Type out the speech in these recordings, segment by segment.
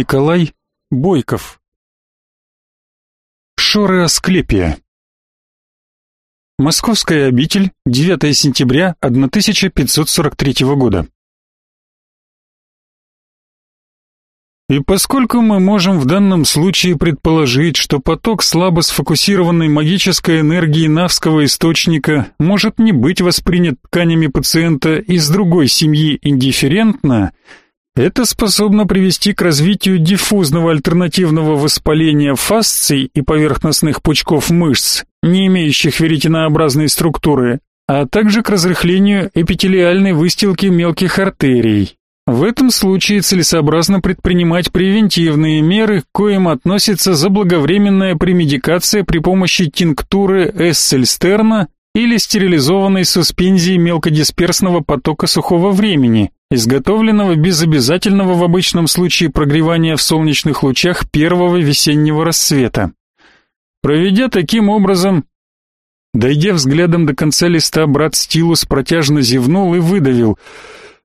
Николай Бойков. Шоры Асклепия. Московская обитель, 9 сентября 1543 года. И поскольку мы можем в данном случае предположить, что поток слабо сфокусированной магической энергии навского источника может не быть воспринят тканями пациента из другой семьи индифферентно, это способно привести к развитию диффузного альтернативного воспаления фасций и поверхностных пучков мышц, не имеющих веретенообразной структуры, а также к разрыхлению эпителиальной выстилки мелких артерий. В этом случае целесообразно предпринимать превентивные меры, к коим относится заблаговременная премедикация при помощи тинктуры эссельстерна или стерилизованной суспензии мелкодисперсного потока сухого времени, изготовленного без обязательного в обычном случае прогревания в солнечных лучах первого весеннего рассвета. Проведя таким образом Дойдя взглядом до конца листа, брат Стилус протяжно зевнул и выдавил —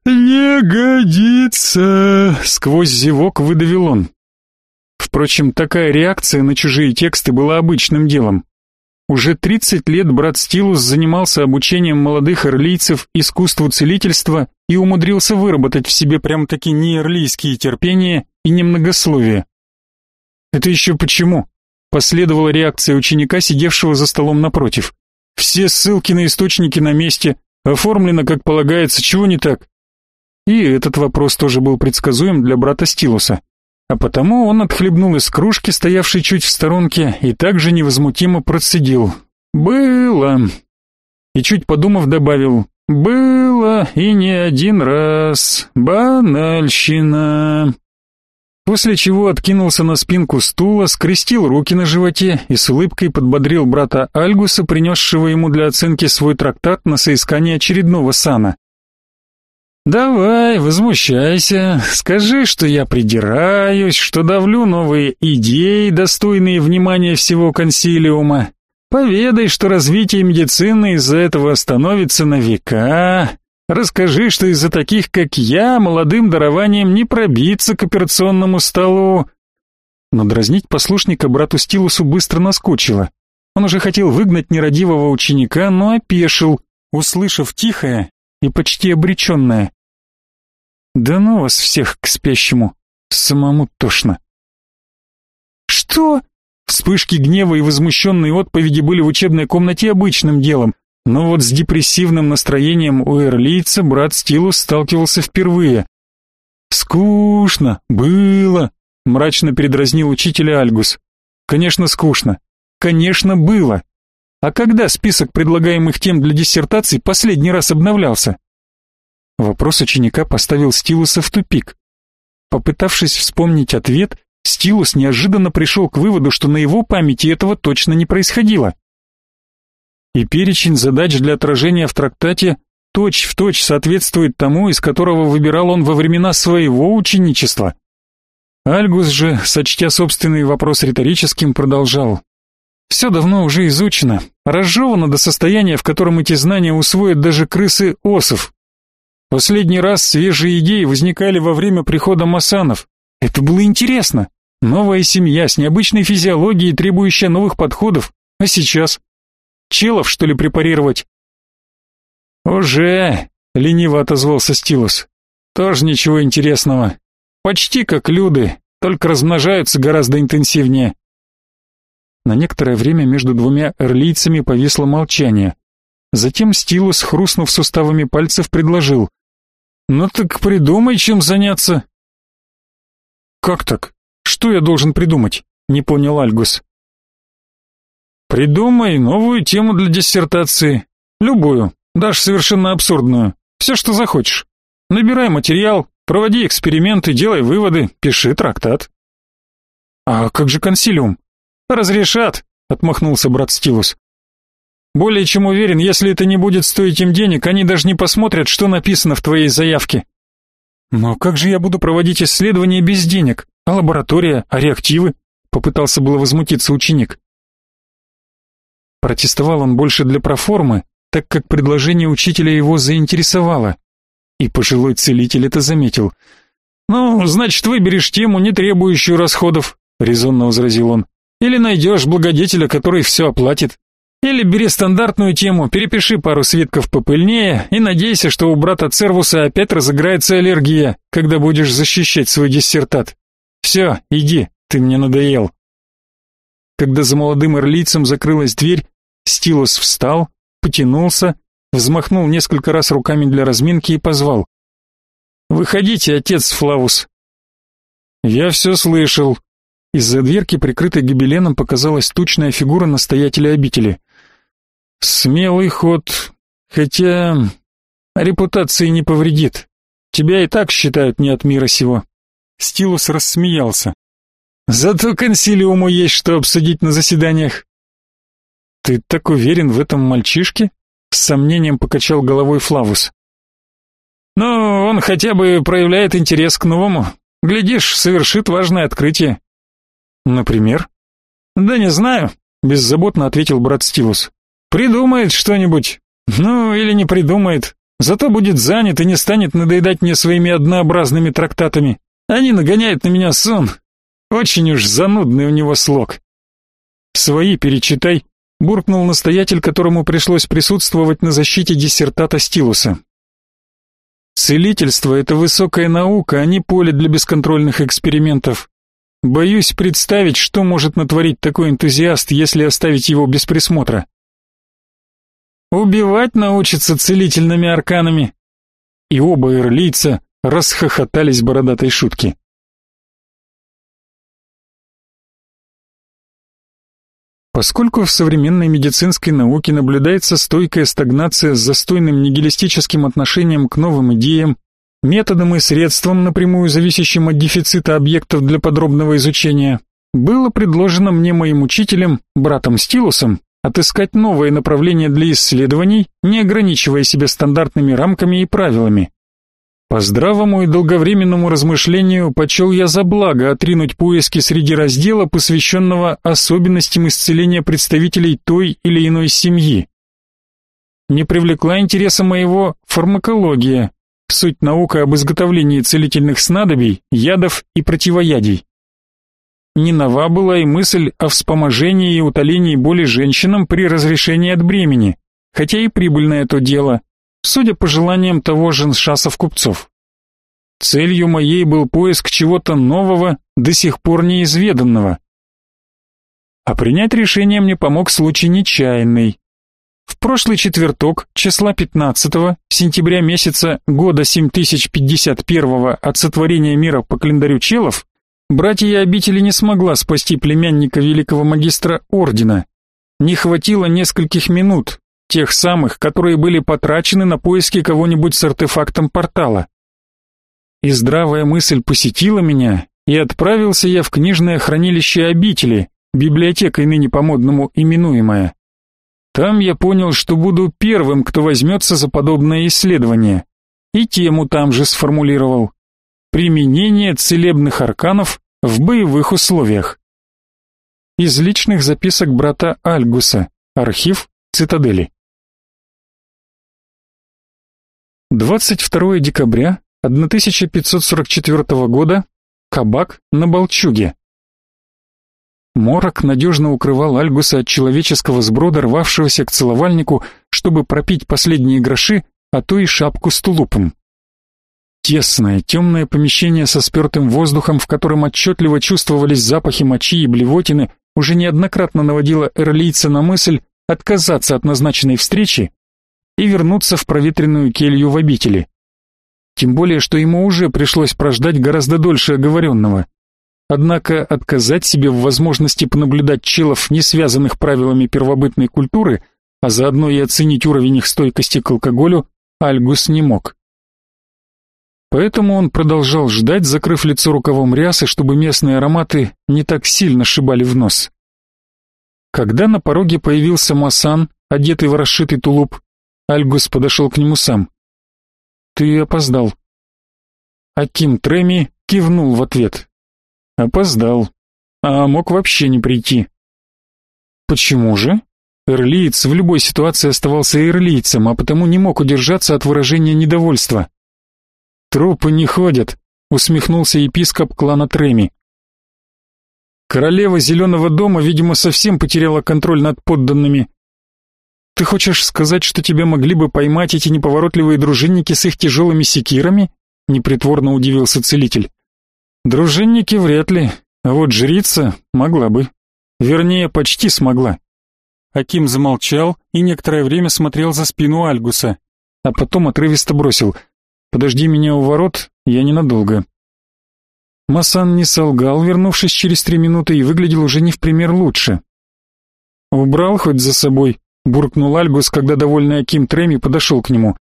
«Не годится!» — сквозь зевок выдавил он. Впрочем, такая реакция на чужие тексты была обычным делом. Уже 30 лет брат Стилус занимался обучением молодых эрлийцев искусству целительства и умудрился выработать в себе прям-таки неэрлийские терпения и немногословие. «Это еще почему?» — последовала реакция ученика, сидевшего за столом напротив. «Все ссылки на источники на месте, оформлено как полагается, чего не так?» И этот вопрос тоже был предсказуем для брата Стилуса. А потому он отхлебнул из кружки, стоявшей чуть в сторонке, и также невозмутимо процедил. «Было». И чуть подумав добавил «Было и не один раз. Банальщина». После чего откинулся на спинку стула, скрестил руки на животе и с улыбкой подбодрил брата Альгуса, принесшего ему для оценки свой трактат на соискание очередного сана. Давай, возмущайся, скажи, что я придираюсь, что давлю новые идеи, достойные внимания всего консилиума. Поведай, что развитие медицины из-за этого остановится на века. Расскажи, что из-за таких, как я, молодым дарованием не пробиться к операционному столу. Но дразнить послушника брату Стилусу быстро наскучило. Он уже хотел выгнать нерадивого ученика, но опешил, услышав тихое и почти обреченное. Да ну вас всех к спящему, самому тошно. Что? Вспышки гнева и возмущенные отповеди были в учебной комнате обычным делом, но вот с депрессивным настроением у эрлийца брат Стилус сталкивался впервые. «Скучно, было», — мрачно передразнил учителя Альгус. «Конечно, скучно. Конечно, было. А когда список предлагаемых тем для диссертаций последний раз обновлялся?» Вопрос ученика поставил Стилуса в тупик. Попытавшись вспомнить ответ, Стилус неожиданно пришел к выводу, что на его памяти этого точно не происходило. И перечень задач для отражения в трактате точь-в-точь точь соответствует тому, из которого выбирал он во времена своего ученичества. Альгус же, сочтя собственный вопрос риторическим, продолжал. Все давно уже изучено, разжевано до состояния, в котором эти знания усвоят даже крысы осов, Последний раз свежие идеи возникали во время прихода масанов. Это было интересно. Новая семья с необычной физиологией, требующая новых подходов. А сейчас? Челов, что ли, препарировать? «Уже!» — лениво отозвался Стилус. «Тоже ничего интересного. Почти как люди, только размножаются гораздо интенсивнее». На некоторое время между двумя эрлийцами повисло молчание. Затем Стилус, хрустнув суставами пальцев, предложил. «Ну так придумай, чем заняться». «Как так? Что я должен придумать?» — не понял Альгус. «Придумай новую тему для диссертации. Любую, даже совершенно абсурдную. Все, что захочешь. Набирай материал, проводи эксперименты, делай выводы, пиши трактат». «А как же консилиум?» «Разрешат», — отмахнулся брат Стилус. Более чем уверен, если это не будет стоить им денег, они даже не посмотрят, что написано в твоей заявке. Но как же я буду проводить исследования без денег? А лаборатория, а реактивы? Попытался было возмутиться ученик. Протестовал он больше для проформы, так как предложение учителя его заинтересовало. И пожилой целитель это заметил. Ну, значит, выберешь тему, не требующую расходов, резонно возразил он. Или найдешь благодетеля, который все оплатит. Или бери стандартную тему, перепиши пару свитков попыльнее и надейся, что у брата Цервуса опять разыграется аллергия, когда будешь защищать свой диссертат. Все, иди, ты мне надоел. Когда за молодым эрлийцем закрылась дверь, Стилус встал, потянулся, взмахнул несколько раз руками для разминки и позвал. «Выходите, отец Флавус!» «Я все слышал». Из-за дверки, прикрытой гобеленом, показалась тучная фигура настоятеля обители. «Смелый ход, хотя репутации не повредит. Тебя и так считают не от мира сего». Стилус рассмеялся. «Зато консилиуму есть что обсудить на заседаниях». «Ты так уверен в этом мальчишке?» С сомнением покачал головой Флавус. «Ну, он хотя бы проявляет интерес к новому. Глядишь, совершит важное открытие». «Например?» «Да не знаю», — беззаботно ответил брат Стилус. «Придумает что-нибудь. Ну, или не придумает. Зато будет занят и не станет надоедать мне своими однообразными трактатами. Они нагоняют на меня сон. Очень уж занудный у него слог». «Свои перечитай», — буркнул настоятель, которому пришлось присутствовать на защите диссертата Стилуса. Целительство — это высокая наука, а не поле для бесконтрольных экспериментов. Боюсь представить, что может натворить такой энтузиаст, если оставить его без присмотра. Убивать научится целительными арканами. И оба ирлийца расхохотались бородатой шутки. Поскольку в современной медицинской науке наблюдается стойкая стагнация с застойным нигилистическим отношением к новым идеям, методам и средствам, напрямую зависящим от дефицита объектов для подробного изучения, было предложено мне моим учителем, братом Стилусом, отыскать новые направления для исследований, не ограничивая себя стандартными рамками и правилами. По здравому и долговременному размышлению почел я за благо отринуть поиски среди раздела, посвященного особенностям исцеления представителей той или иной семьи. Не привлекла интереса моего фармакология, суть наука об изготовлении целительных снадобий, ядов и противоядий. Не нова была и мысль о вспоможении и утолении боли женщинам при разрешении от бремени, хотя и прибыльное то дело, судя по желаниям того же купцов. Целью моей был поиск чего-то нового, до сих пор неизведанного. А принять решение мне помог случай нечаянный. В прошлый четверток, числа 15 сентября месяца года 7051 от сотворения мира по календарю челов, братья обители не смогла спасти племянника великого магистра ордена. Не хватило нескольких минут, тех самых, которые были потрачены на поиски кого-нибудь с артефактом портала. И здравая мысль посетила меня, и отправился я в книжное хранилище обители, библиотекой ныне по-модному именуемая. Там я понял, что буду первым, кто возьмется за подобное исследование, и тему там же сформулировал. Применение целебных арканов в боевых условиях. Из личных записок брата Альгуса. Архив Цитадели. 22 декабря 1544 года. Кабак на Болчуге. Морок надежно укрывал Альгуса от человеческого сброда, рвавшегося к целовальнику, чтобы пропить последние гроши, а то и шапку с тулупом. Тесное, темное помещение со спертым воздухом, в котором отчетливо чувствовались запахи мочи и блевотины, уже неоднократно наводило эрлийца на мысль отказаться от назначенной встречи и вернуться в проветренную келью в обители. Тем более, что ему уже пришлось прождать гораздо дольше оговоренного. Однако отказать себе в возможности понаблюдать челов, не связанных правилами первобытной культуры, а заодно и оценить уровень их стойкости к алкоголю, Альгус не мог. Поэтому он продолжал ждать, закрыв лицо рукавом рясы, чтобы местные ароматы не так сильно шибали в нос. Когда на пороге появился Масан, одетый в расшитый тулуп, Альгус подошел к нему сам. «Ты опоздал». Аким Треми кивнул в ответ. «Опоздал. А мог вообще не прийти». «Почему же?» Эрлиец в любой ситуации оставался эрлийцем, а потому не мог удержаться от выражения недовольства. «Трупы не ходят», — усмехнулся епископ клана Треми. Королева Зеленого дома, видимо, совсем потеряла контроль над подданными. Ты хочешь сказать, что тебя могли бы поймать эти неповоротливые дружинники с их тяжелыми секирами? Непритворно удивился целитель. Дружинники вряд ли, а вот жрица могла бы. Вернее, почти смогла. Аким замолчал и некоторое время смотрел за спину Альгуса, а потом отрывисто бросил: "Подожди меня у ворот, я ненадолго". Масан не солгал, вернувшись через три минуты, и выглядел уже не в пример лучше. «Убрал хоть за собой?» — буркнул Альгус, когда довольный Аким Треми подошел к нему.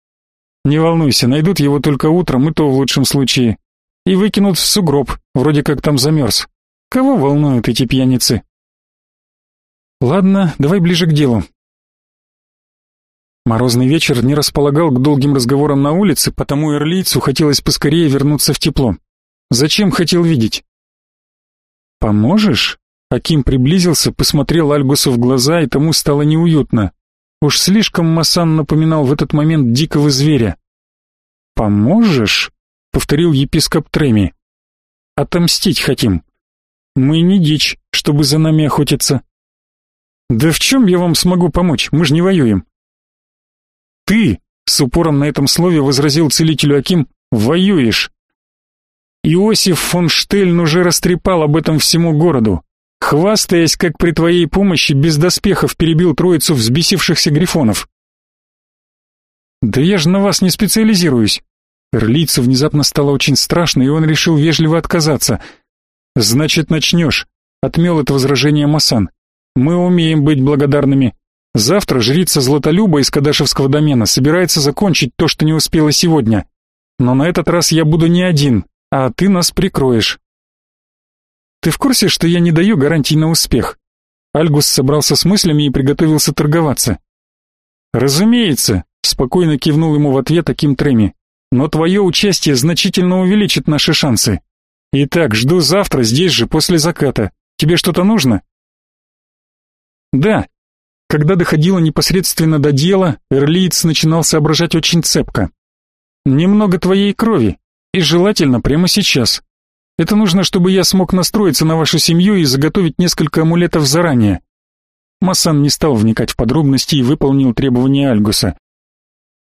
«Не волнуйся, найдут его только утром, и то в лучшем случае. И выкинут в сугроб, вроде как там замерз. Кого волнуют эти пьяницы?» Ладно, давай ближе к делу. Морозный вечер не располагал к долгим разговорам на улице, потому эрлийцу хотелось поскорее вернуться в тепло. Зачем хотел видеть? Поможешь? Аким приблизился, посмотрел Альгусу в глаза, и тому стало неуютно. Уж слишком Масан напоминал в этот момент дикого зверя. Поможешь? повторил епископ Треми. Отомстить хотим. Мы не дичь, чтобы за нами охотиться. Да в чем я вам смогу помочь? Мы же не воюем. Ты, с упором на этом слове возразил целителю Аким, воюешь. Иосиф фон Штельн уже растрепал об этом всему городу. Хвастаясь, как при твоей помощи без доспехов перебил троицу взбесившихся грифонов. Да я же на вас не специализируюсь. Эрлицу внезапно стало очень страшно, и он решил вежливо отказаться. Значит, начнешь. Отмел это возражение Масан. Мы умеем быть благодарными. Завтра жрица Златолюба из Кадашевского домена собирается закончить то, что не успела сегодня. Но на этот раз я буду не один, а ты нас прикроешь. Ты в курсе, что я не даю гарантий на успех? Альгус собрался с мыслями и приготовился торговаться. Разумеется, спокойно кивнул ему в ответ таким Треми. Но твое участие значительно увеличит наши шансы. Итак, жду завтра здесь же после заката. Тебе что-то нужно? Да, когда доходило непосредственно до дела, Эрлиец начинал соображать очень цепко. Немного твоей крови, и желательно прямо сейчас. Это нужно, чтобы я смог настроиться на вашу семью и заготовить несколько амулетов заранее. Масан не стал вникать в подробности и выполнил требования Альгуса.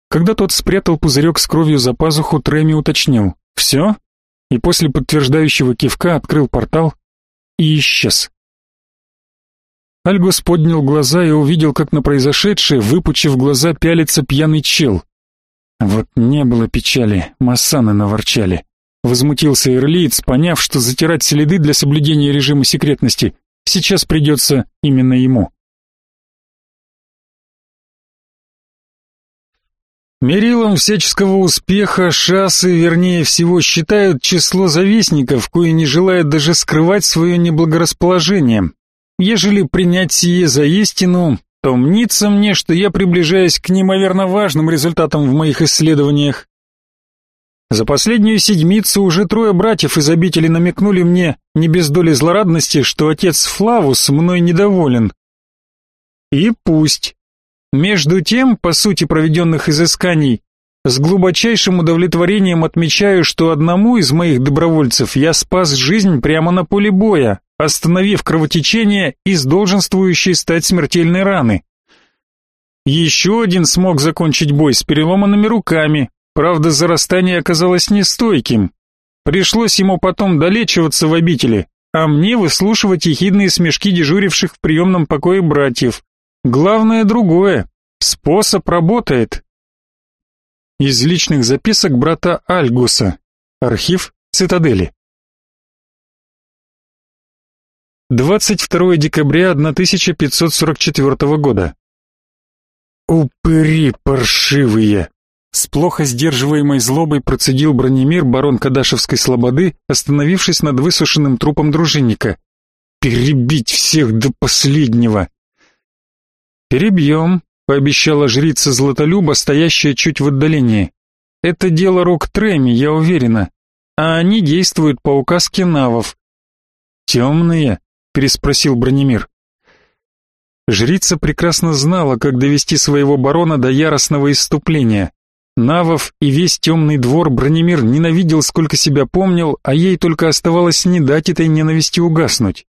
Когда тот спрятал пузырек с кровью за пазуху, Треми уточнил: «Все?» И после подтверждающего кивка открыл портал и исчез. Альгус поднял глаза и увидел, как на произошедшее, выпучив глаза, пялится пьяный чел. Вот не было печали, массаны наворчали. Возмутился Ирлиец, поняв, что затирать следы для соблюдения режима секретности сейчас придется именно ему. Мерилом всяческого успеха шассы, вернее всего, считают число завистников, кои не желают даже скрывать свое неблагорасположение, Ежели принять сие за истину, то мнится мне, что я приближаюсь к неимоверно важным результатам в моих исследованиях. За последнюю седмицу уже трое братьев из обители намекнули мне, не без доли злорадности, что отец Флавус мной недоволен. И пусть. Между тем, по сути проведенных изысканий, с глубочайшим удовлетворением отмечаю, что одному из моих добровольцев я спас жизнь прямо на поле боя, остановив кровотечение из долженствующей стать смертельной раны. Еще один смог закончить бой с переломанными руками, правда зарастание оказалось нестойким. Пришлось ему потом долечиваться в обители, а мне выслушивать ехидные смешки дежуривших в приемном покое братьев. Главное другое. Способ работает. Из личных записок брата Альгуса. Архив Цитадели. 22 декабря 1544 года. «Упыри паршивые!» С плохо сдерживаемой злобой процедил бронемир барон Кадашевской слободы, остановившись над высушенным трупом дружинника. «Перебить всех до последнего!» «Перебьем», — пообещала жрица Златолюба, стоящая чуть в отдалении. «Это дело рук Треми, я уверена, а они действуют по указке навов. Темные, переспросил Бронемир. Жрица прекрасно знала, как довести своего барона до яростного исступления. Навов и весь темный двор Бронемир ненавидел, сколько себя помнил, а ей только оставалось не дать этой ненависти угаснуть.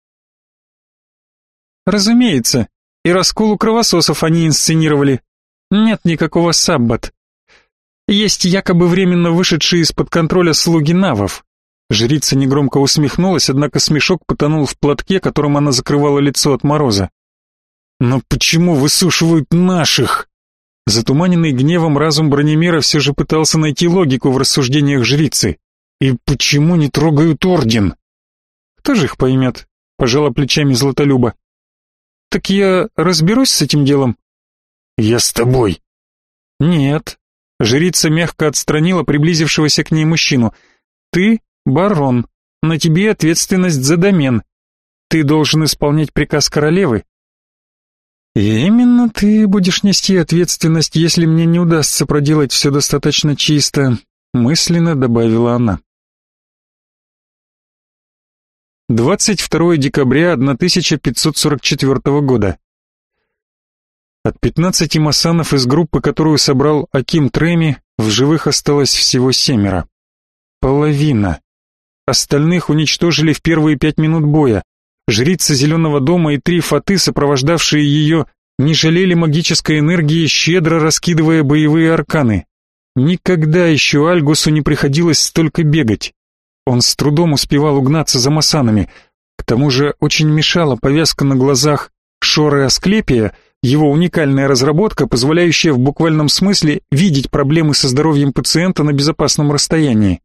Разумеется, и расколу кровососов они инсценировали. Нет никакого саббат. Есть якобы временно вышедшие из-под контроля слуги Навов. Жрица негромко усмехнулась, однако смешок потонул в платке, которым она закрывала лицо от мороза. «Но почему высушивают наших?» Затуманенный гневом разум Бронемира все же пытался найти логику в рассуждениях жрицы. «И почему не трогают орден?» «Кто же их поймет?» — пожала плечами Златолюба. «Так я разберусь с этим делом?» «Я с тобой». «Нет». Жрица мягко отстранила приблизившегося к ней мужчину. «Ты барон. На тебе ответственность за домен. Ты должен исполнять приказ королевы, и именно ты будешь нести ответственность, если мне не удастся проделать все достаточно чисто, мысленно добавила она. 22 декабря 1544 года. От 15 масанов из группы, которую собрал Аким Треми, в живых осталось всего семеро. Половина. Остальных уничтожили в первые пять минут боя. Жрица Зеленого дома и три фаты, сопровождавшие ее, не жалели магической энергии, щедро раскидывая боевые арканы. Никогда еще Альгусу не приходилось столько бегать. Он с трудом успевал угнаться за масанами. К тому же очень мешала повязка на глазах Шоры Асклепия, его уникальная разработка, позволяющая в буквальном смысле видеть проблемы со здоровьем пациента на безопасном расстоянии.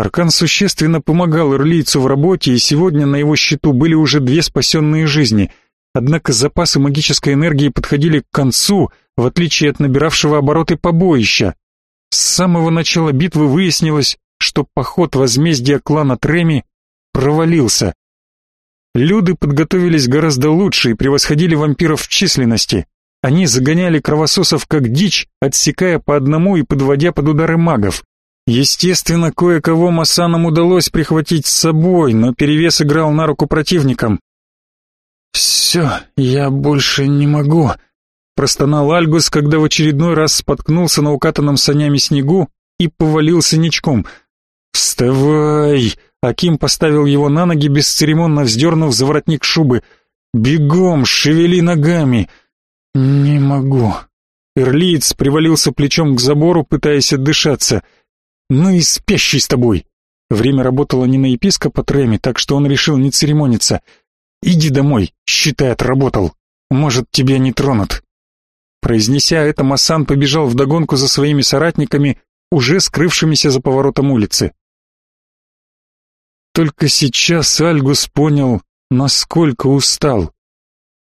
Аркан существенно помогал ирлийцу в работе, и сегодня на его счету были уже две спасенные жизни. Однако запасы магической энергии подходили к концу, в отличие от набиравшего обороты побоища. С самого начала битвы выяснилось, что поход возмездия клана Треми провалился. Люды подготовились гораздо лучше и превосходили вампиров в численности. Они загоняли кровососов как дичь, отсекая по одному и подводя под удары магов. Естественно, кое-кого Масанам удалось прихватить с собой, но перевес играл на руку противникам. «Все, я больше не могу», — простонал Альгус, когда в очередной раз споткнулся на укатанном санями снегу и повалился ничком. «Вставай!» — Аким поставил его на ноги, бесцеремонно вздернув за воротник шубы. «Бегом, шевели ногами!» «Не могу». Эрлиец привалился плечом к забору, пытаясь отдышаться — ну и спящий с тобой. Время работало не на епископа Треми, так что он решил не церемониться. Иди домой, считай, отработал. Может, тебя не тронут. Произнеся это, Массан побежал вдогонку за своими соратниками, уже скрывшимися за поворотом улицы. Только сейчас Альгус понял, насколько устал.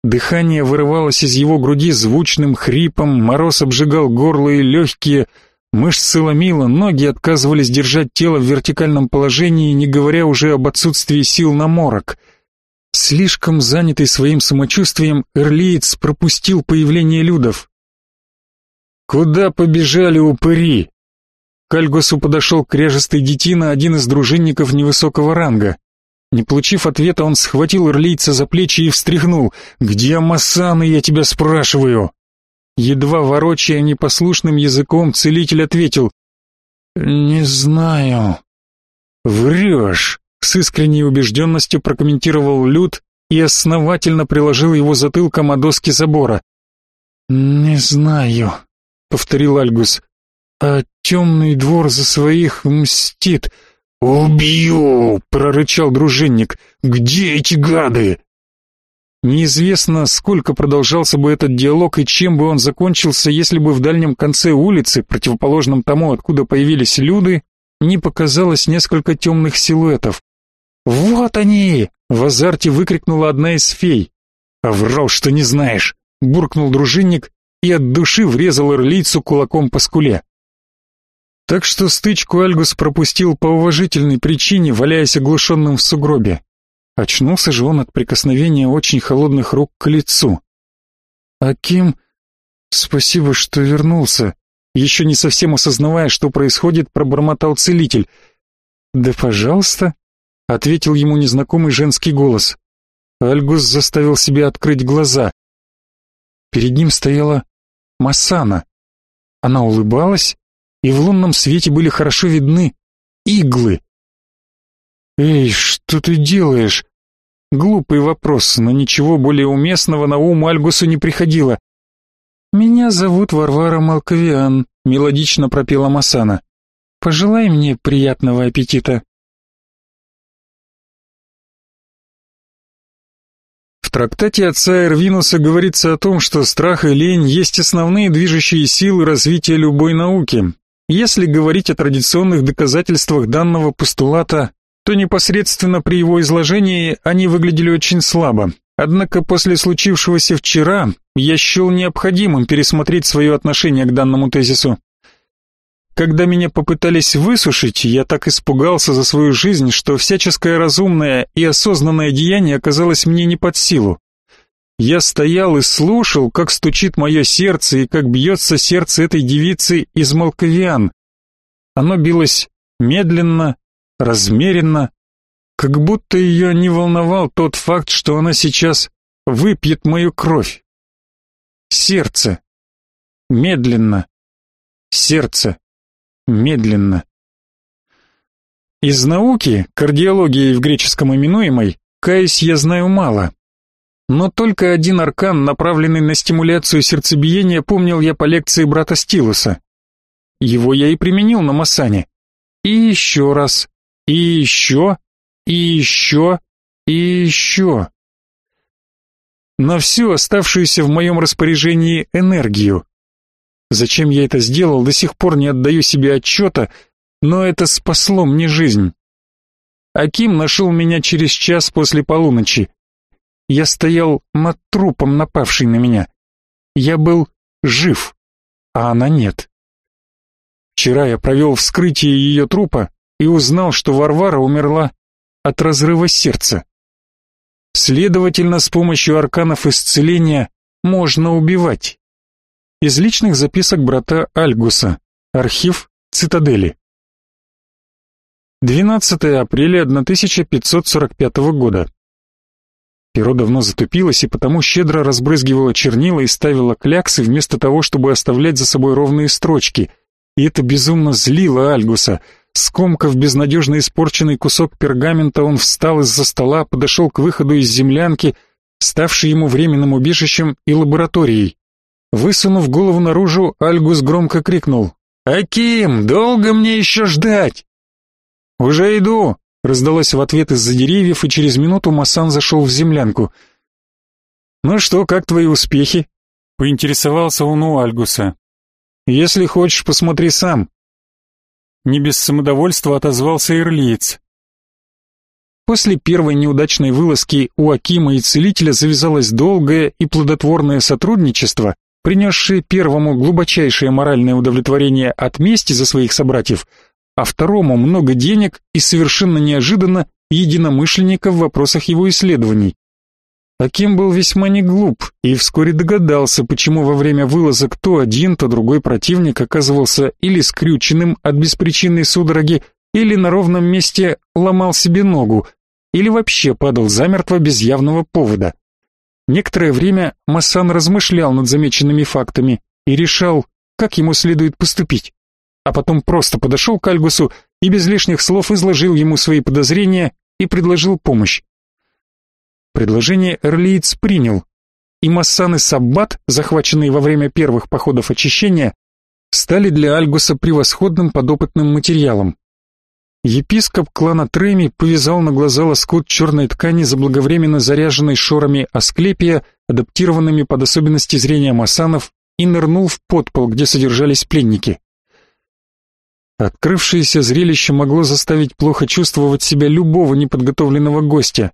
Дыхание вырывалось из его груди звучным хрипом, мороз обжигал горло и легкие, Мышцы ломило, ноги отказывались держать тело в вертикальном положении, не говоря уже об отсутствии сил на морок. Слишком занятый своим самочувствием, Эрлиец пропустил появление людов. «Куда побежали упыри?» К Альгосу подошел кряжестый детина, один из дружинников невысокого ранга. Не получив ответа, он схватил Эрлийца за плечи и встряхнул. «Где Масаны, я тебя спрашиваю?» Едва ворочая непослушным языком, целитель ответил «Не знаю». «Врешь», — с искренней убежденностью прокомментировал Люд и основательно приложил его затылком о доски забора. «Не знаю», — повторил Альгус, — «а темный двор за своих мстит». «Убью!» — прорычал дружинник. «Где эти гады?» Неизвестно, сколько продолжался бы этот диалог и чем бы он закончился, если бы в дальнем конце улицы, противоположном тому, откуда появились люди, не показалось несколько темных силуэтов. «Вот они!» — в азарте выкрикнула одна из фей. «А врал, что не знаешь!» — буркнул дружинник и от души врезал эрлийцу кулаком по скуле. Так что стычку Альгус пропустил по уважительной причине, валяясь оглушенным в сугробе. Очнулся же он от прикосновения очень холодных рук к лицу. «Аким, спасибо, что вернулся», еще не совсем осознавая, что происходит, пробормотал целитель. «Да пожалуйста», — ответил ему незнакомый женский голос. Альгус заставил себя открыть глаза. Перед ним стояла Масана. Она улыбалась, и в лунном свете были хорошо видны иглы. «Эй, что ты делаешь?» Глупый вопрос, но ничего более уместного на ум Альгусу не приходило. «Меня зовут Варвара Малковиан», — мелодично пропела Масана. «Пожелай мне приятного аппетита». В трактате отца Эрвинуса говорится о том, что страх и лень есть основные движущие силы развития любой науки. Если говорить о традиционных доказательствах данного постулата, то непосредственно при его изложении они выглядели очень слабо. Однако после случившегося вчера я счел необходимым пересмотреть свое отношение к данному тезису. Когда меня попытались высушить, я так испугался за свою жизнь, что всяческое разумное и осознанное деяние оказалось мне не под силу. Я стоял и слушал, как стучит мое сердце и как бьется сердце этой девицы из Малковиан. Оно билось медленно, размеренно, как будто ее не волновал тот факт, что она сейчас выпьет мою кровь. Сердце. Медленно. Сердце. Медленно. Из науки, кардиологии в греческом именуемой, каюсь, я знаю мало. Но только один аркан, направленный на стимуляцию сердцебиения, помнил я по лекции брата Стилуса. Его я и применил на Массане. И еще раз, и еще, и еще, и еще. На всю оставшуюся в моем распоряжении энергию. Зачем я это сделал, до сих пор не отдаю себе отчета, но это спасло мне жизнь. Аким нашел меня через час после полуночи. Я стоял над трупом, напавшей на меня. Я был жив, а она нет. Вчера я провел вскрытие ее трупа и узнал, что Варвара умерла от разрыва сердца. Следовательно, с помощью арканов исцеления можно убивать. Из личных записок брата Альгуса. Архив Цитадели. 12 апреля 1545 года. Перо давно затупилось и потому щедро разбрызгивало чернила и ставило кляксы вместо того, чтобы оставлять за собой ровные строчки. И это безумно злило Альгуса. Скомкав безнадежно испорченный кусок пергамента, он встал из-за стола, подошел к выходу из землянки, ставшей ему временным убежищем и лабораторией. Высунув голову наружу, Альгус громко крикнул. «Аким, долго мне еще ждать?» «Уже иду», Раздалось в ответ из-за деревьев, и через минуту Масан зашел в землянку. «Ну что, как твои успехи?» — поинтересовался он у Альгуса. «Если хочешь, посмотри сам». Не без самодовольства отозвался Ирлиец. После первой неудачной вылазки у Акима и Целителя завязалось долгое и плодотворное сотрудничество, принесшее первому глубочайшее моральное удовлетворение от мести за своих собратьев, а второму много денег и совершенно неожиданно единомышленника в вопросах его исследований. Аким был весьма не глуп и вскоре догадался, почему во время вылазок то один, то другой противник оказывался или скрюченным от беспричинной судороги, или на ровном месте ломал себе ногу, или вообще падал замертво без явного повода. Некоторое время Массан размышлял над замеченными фактами и решал, как ему следует поступить а потом просто подошел к Альгусу и без лишних слов изложил ему свои подозрения и предложил помощь. Предложение Эрлиец принял, и Массан и Саббат, захваченные во время первых походов очищения, стали для Альгуса превосходным подопытным материалом. Епископ клана Треми повязал на глаза лоскут черной ткани, заблаговременно заряженной шорами Асклепия, адаптированными под особенности зрения масанов, и нырнул в подпол, где содержались пленники. Открывшееся зрелище могло заставить плохо чувствовать себя любого неподготовленного гостя.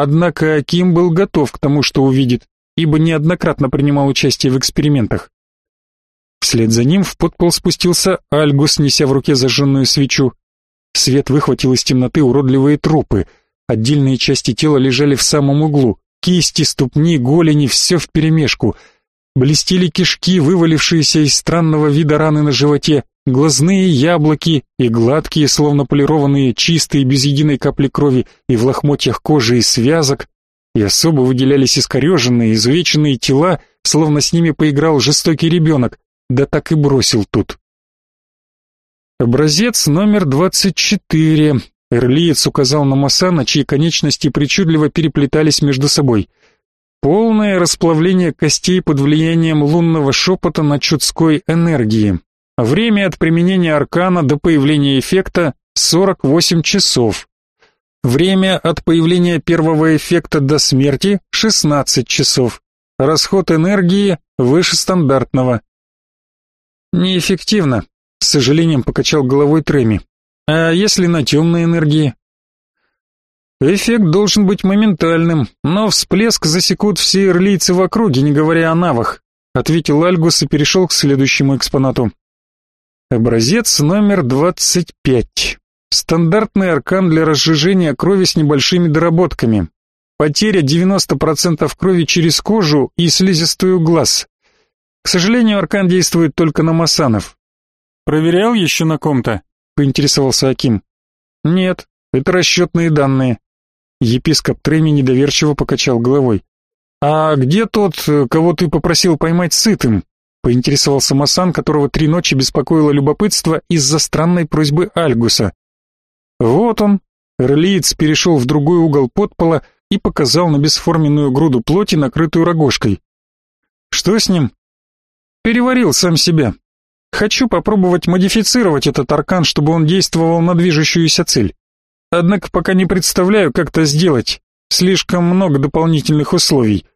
Однако Аким был готов к тому, что увидит, ибо неоднократно принимал участие в экспериментах. Вслед за ним в подпол спустился Альгус, неся в руке зажженную свечу. Свет выхватил из темноты уродливые трупы. Отдельные части тела лежали в самом углу. Кисти, ступни, голени — все вперемешку. Блестели кишки, вывалившиеся из странного вида раны на животе, глазные яблоки и гладкие, словно полированные, чистые, без единой капли крови, и в лохмотьях кожи и связок, и особо выделялись искореженные, изувеченные тела, словно с ними поиграл жестокий ребенок, да так и бросил тут. Образец номер двадцать четыре. Эрлиец указал на Масана, чьи конечности причудливо переплетались между собой. Полное расплавление костей под влиянием лунного шепота на чудской энергии. Время от применения аркана до появления эффекта 48 часов. Время от появления первого эффекта до смерти 16 часов. Расход энергии выше стандартного. Неэффективно, с сожалением покачал головой Треми. А если на темной энергии? Эффект должен быть моментальным, но всплеск засекут все ирлийцы в округе, не говоря о навах, ответил Альгус и перешел к следующему экспонату. Образец номер 25. Стандартный аркан для разжижения крови с небольшими доработками. Потеря 90% крови через кожу и слизистую глаз. К сожалению, аркан действует только на масанов. Проверял еще на ком-то? поинтересовался Аким. Нет, это расчетные данные. Епископ Треми недоверчиво покачал головой. А где тот, кого ты попросил поймать сытым? Поинтересовался Масан, которого три ночи беспокоило любопытство из-за странной просьбы Альгуса. Вот он. Эрлиец перешел в другой угол подпола и показал на бесформенную груду плоти, накрытую рогожкой. Что с ним? Переварил сам себя. Хочу попробовать модифицировать этот аркан, чтобы он действовал на движущуюся цель. Однако пока не представляю, как это сделать. Слишком много дополнительных условий.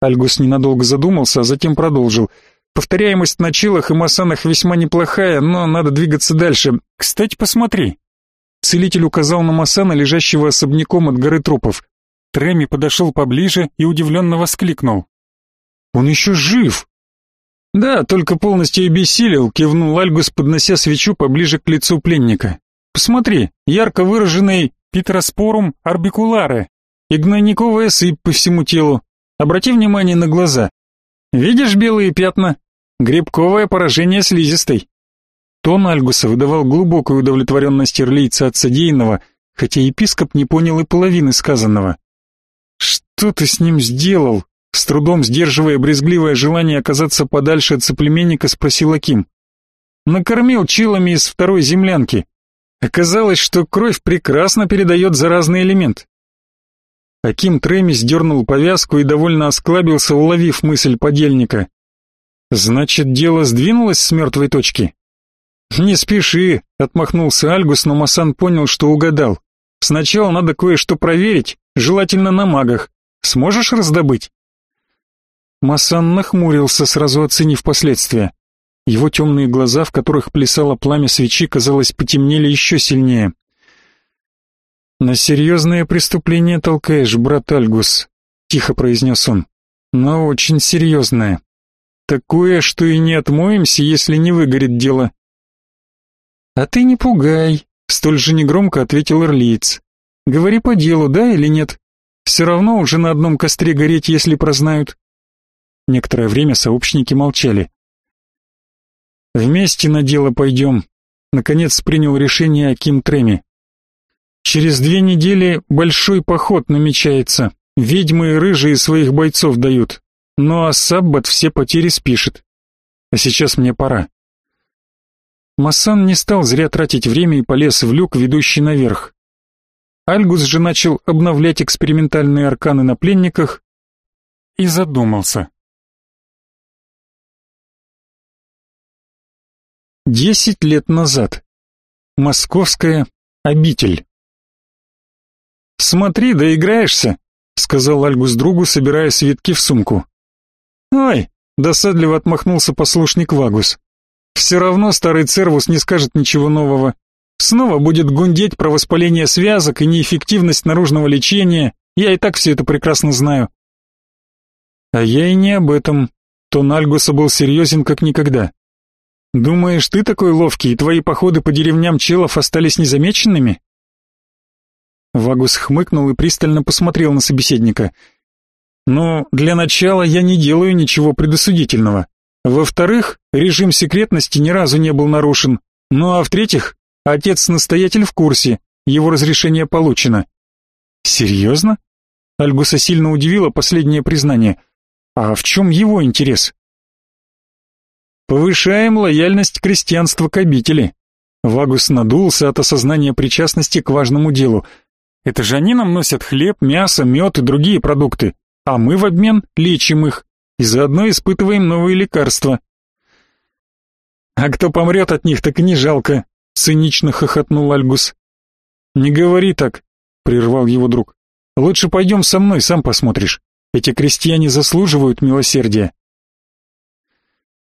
Альгус ненадолго задумался, а затем продолжил. Повторяемость на чилах и масанах весьма неплохая, но надо двигаться дальше. Кстати, посмотри. Целитель указал на Масана, лежащего особняком от горы трупов. Треми подошел поближе и удивленно воскликнул. «Он еще жив!» «Да, только полностью обессилел», — кивнул Альгус, поднося свечу поближе к лицу пленника. «Посмотри, ярко выраженный питроспорум орбикуларе и гнойниковая сыпь по всему телу. Обрати внимание на глаза. Видишь белые пятна? Грибковое поражение слизистой. Тон Альгуса выдавал глубокую удовлетворенность ирлийца от содеянного, хотя епископ не понял и половины сказанного. «Что ты с ним сделал?» С трудом сдерживая брезгливое желание оказаться подальше от соплеменника, спросил Аким. «Накормил чилами из второй землянки. Оказалось, что кровь прекрасно передает заразный элемент». Аким Треми сдернул повязку и довольно осклабился, уловив мысль подельника. «Значит, дело сдвинулось с мертвой точки?» «Не спеши», — отмахнулся Альгус, но Масан понял, что угадал. «Сначала надо кое-что проверить, желательно на магах. Сможешь раздобыть?» Масан нахмурился, сразу оценив последствия. Его темные глаза, в которых плясало пламя свечи, казалось, потемнели еще сильнее. «На серьезное преступление толкаешь, брат Альгус», — тихо произнес он. «Но очень серьезное. Такое, что и не отмоемся, если не выгорит дело. «А ты не пугай», — столь же негромко ответил Эрлиец. «Говори по делу, да или нет? Все равно уже на одном костре гореть, если прознают». Некоторое время сообщники молчали. «Вместе на дело пойдем», — наконец принял решение Аким Треми. «Через две недели большой поход намечается. Ведьмы и рыжие своих бойцов дают. Ну а Саббат все потери спишет. А сейчас мне пора. Массан не стал зря тратить время и полез в люк, ведущий наверх. Альгус же начал обновлять экспериментальные арканы на пленниках и задумался. Десять лет назад. Московская обитель. «Смотри, доиграешься», — сказал Альгус другу, собирая свитки в сумку. «Ой!» — досадливо отмахнулся послушник Вагус. Все равно старый Цервус не скажет ничего нового. Снова будет гундеть про воспаление связок и неэффективность наружного лечения. Я и так все это прекрасно знаю. А я и не об этом. Тон Альгуса был серьезен как никогда. Думаешь, ты такой ловкий, и твои походы по деревням челов остались незамеченными? Вагус хмыкнул и пристально посмотрел на собеседника. «Ну, для начала я не делаю ничего предосудительного. Во-вторых, режим секретности ни разу не был нарушен. Ну а в-третьих, отец-настоятель в курсе, его разрешение получено. Серьезно? Альгуса сильно удивило последнее признание. А в чем его интерес? Повышаем лояльность крестьянства к обители. Вагус надулся от осознания причастности к важному делу. Это же они нам носят хлеб, мясо, мед и другие продукты, а мы в обмен лечим их и заодно испытываем новые лекарства. А кто помрет от них, так и не жалко, цинично хохотнул Альгус. Не говори так, прервал его друг. Лучше пойдем со мной, сам посмотришь. Эти крестьяне заслуживают милосердия.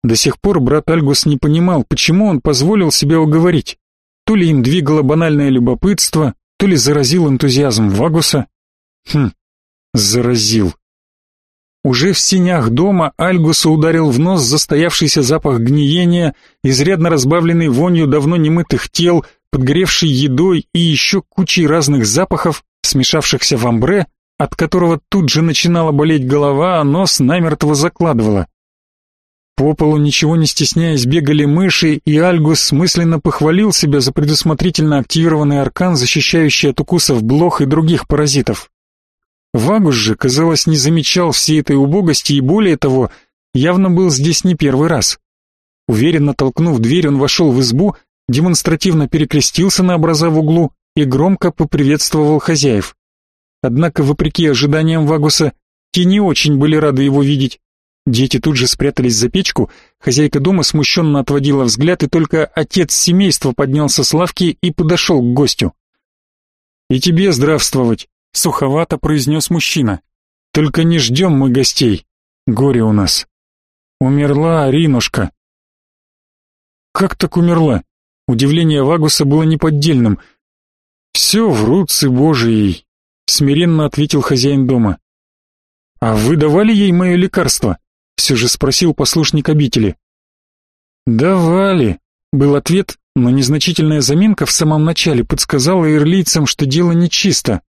До сих пор брат Альгус не понимал, почему он позволил себя уговорить. То ли им двигало банальное любопытство, то ли заразил энтузиазм Вагуса. Хм, заразил. Уже в синях дома Альгуса ударил в нос застоявшийся запах гниения, изрядно разбавленный вонью давно немытых тел, подгоревшей едой и еще кучей разных запахов, смешавшихся в амбре, от которого тут же начинала болеть голова, а нос намертво закладывало. По полу, ничего не стесняясь, бегали мыши, и Альгус мысленно похвалил себя за предусмотрительно активированный аркан, защищающий от укусов блох и других паразитов. Вагус же, казалось, не замечал всей этой убогости и, более того, явно был здесь не первый раз. Уверенно толкнув дверь, он вошел в избу, демонстративно перекрестился на образа в углу и громко поприветствовал хозяев. Однако, вопреки ожиданиям Вагуса, те не очень были рады его видеть. Дети тут же спрятались за печку, хозяйка дома смущенно отводила взгляд, и только отец семейства поднялся с лавки и подошел к гостю. «И тебе здравствовать», — суховато произнес мужчина. «Только не ждем мы гостей. Горе у нас. Умерла Аринушка». «Как так умерла?» Удивление Вагуса было неподдельным. «Все в руце Божией», — смиренно ответил хозяин дома. «А вы давали ей мое лекарство?» Все же спросил послушник обители. «Давали», — был ответ, но незначительная заминка в самом начале подсказала ирлийцам, что дело нечисто.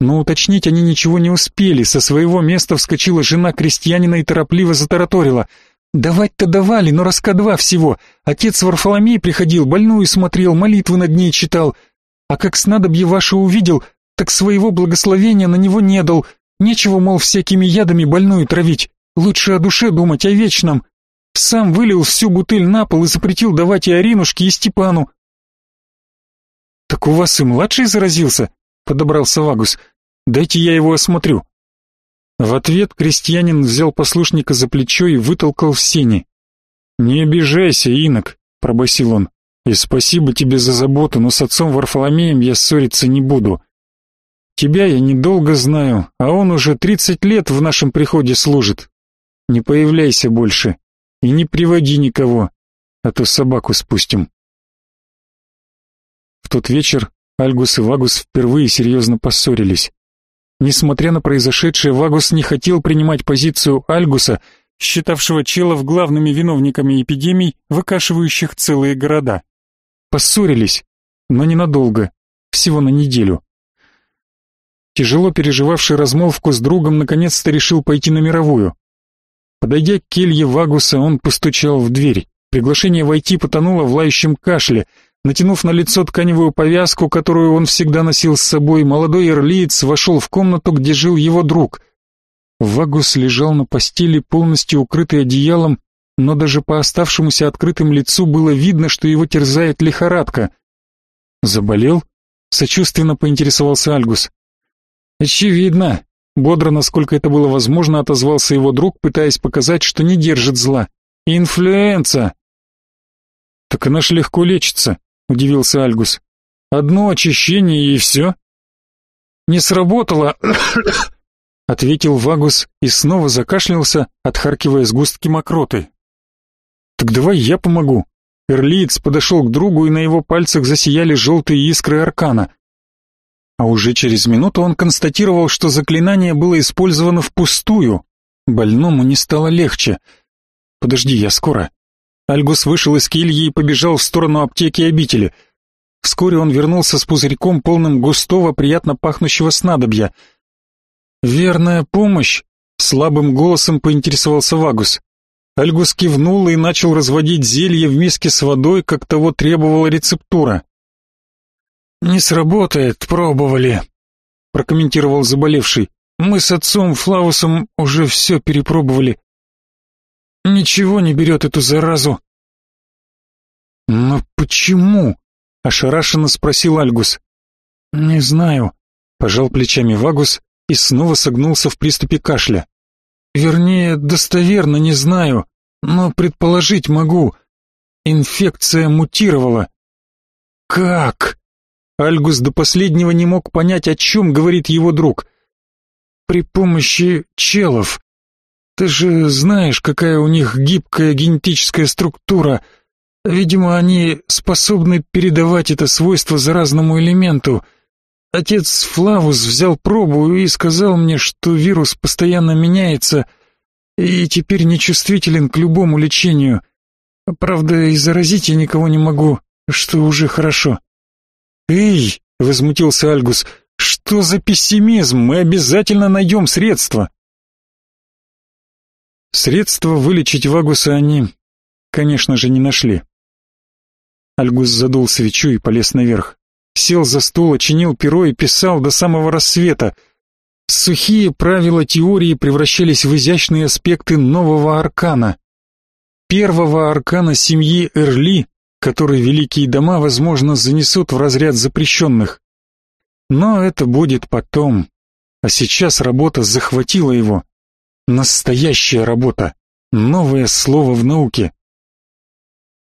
Но уточнить они ничего не успели, со своего места вскочила жена крестьянина и торопливо затараторила. «Давать-то давали, но раска два всего. Отец Варфоломей приходил, больную смотрел, молитвы над ней читал. А как снадобье ваше увидел, так своего благословения на него не дал. Нечего, мол, всякими ядами больную травить. Лучше о душе думать, о вечном. Сам вылил всю бутыль на пол и запретил давать и Аринушке, и Степану. «Так у вас и младший заразился?» — подобрался Вагус. «Дайте я его осмотрю». В ответ крестьянин взял послушника за плечо и вытолкал в сени. «Не обижайся, инок», — пробасил он. «И спасибо тебе за заботу, но с отцом Варфоломеем я ссориться не буду. Тебя я недолго знаю, а он уже тридцать лет в нашем приходе служит. Не появляйся больше и не приводи никого, а то собаку спустим. В тот вечер Альгус и Вагус впервые серьезно поссорились. Несмотря на произошедшее, Вагус не хотел принимать позицию Альгуса, считавшего челов главными виновниками эпидемий, выкашивающих целые города. Поссорились, но ненадолго, всего на неделю. Тяжело переживавший размолвку с другом наконец-то решил пойти на мировую. Подойдя к келье Вагуса, он постучал в дверь. Приглашение войти потонуло в лающем кашле. Натянув на лицо тканевую повязку, которую он всегда носил с собой, молодой ирлиец вошел в комнату, где жил его друг. Вагус лежал на постели, полностью укрытый одеялом, но даже по оставшемуся открытым лицу было видно, что его терзает лихорадка. «Заболел?» — сочувственно поинтересовался Альгус. «Очевидно. Бодро, насколько это было возможно, отозвался его друг, пытаясь показать, что не держит зла. «Инфлюенса!» «Так она ж легко лечится», — удивился Альгус. «Одно очищение и все». «Не сработало», — ответил Вагус и снова закашлялся, отхаркивая сгустки мокроты. «Так давай я помогу». Эрлиец подошел к другу, и на его пальцах засияли желтые искры аркана. А уже через минуту он констатировал, что заклинание было использовано впустую. Больному не стало легче. «Подожди, я скоро». Альгус вышел из кельи и побежал в сторону аптеки обители. Вскоре он вернулся с пузырьком, полным густого, приятно пахнущего снадобья. «Верная помощь?» — слабым голосом поинтересовался Вагус. Альгус кивнул и начал разводить зелье в миске с водой, как того требовала рецептура. «Не сработает, пробовали», — прокомментировал заболевший. «Мы с отцом Флавусом уже все перепробовали. ничего не берет эту заразу. Но почему? ошарашенно спросил Альгус. Не знаю, пожал плечами Вагус и снова согнулся в приступе кашля. Вернее, достоверно не знаю, но предположить могу. Инфекция мутировала. Как? Альгус до последнего не мог понять, о чем говорит его друг. При помощи челов. Ты же знаешь, какая у них гибкая генетическая структура. Видимо, они способны передавать это свойство заразному элементу. Отец Флавус взял пробу и сказал мне, что вирус постоянно меняется и теперь нечувствителен к любому лечению. Правда, и заразить я никого не могу, что уже хорошо. «Эй!» — возмутился Альгус. «Что за пессимизм? Мы обязательно найдем средства!» Средства вылечить Вагуса они, конечно же, не нашли. Альгус задул свечу и полез наверх. Сел за стол, очинил перо и писал до самого рассвета. Сухие правила теории превращались в изящные аспекты нового аркана. Первого аркана семьи Эрли, который великие дома, возможно, занесут в разряд запрещенных. Но это будет потом. А сейчас работа захватила его. Настоящая работа. Новое слово в науке.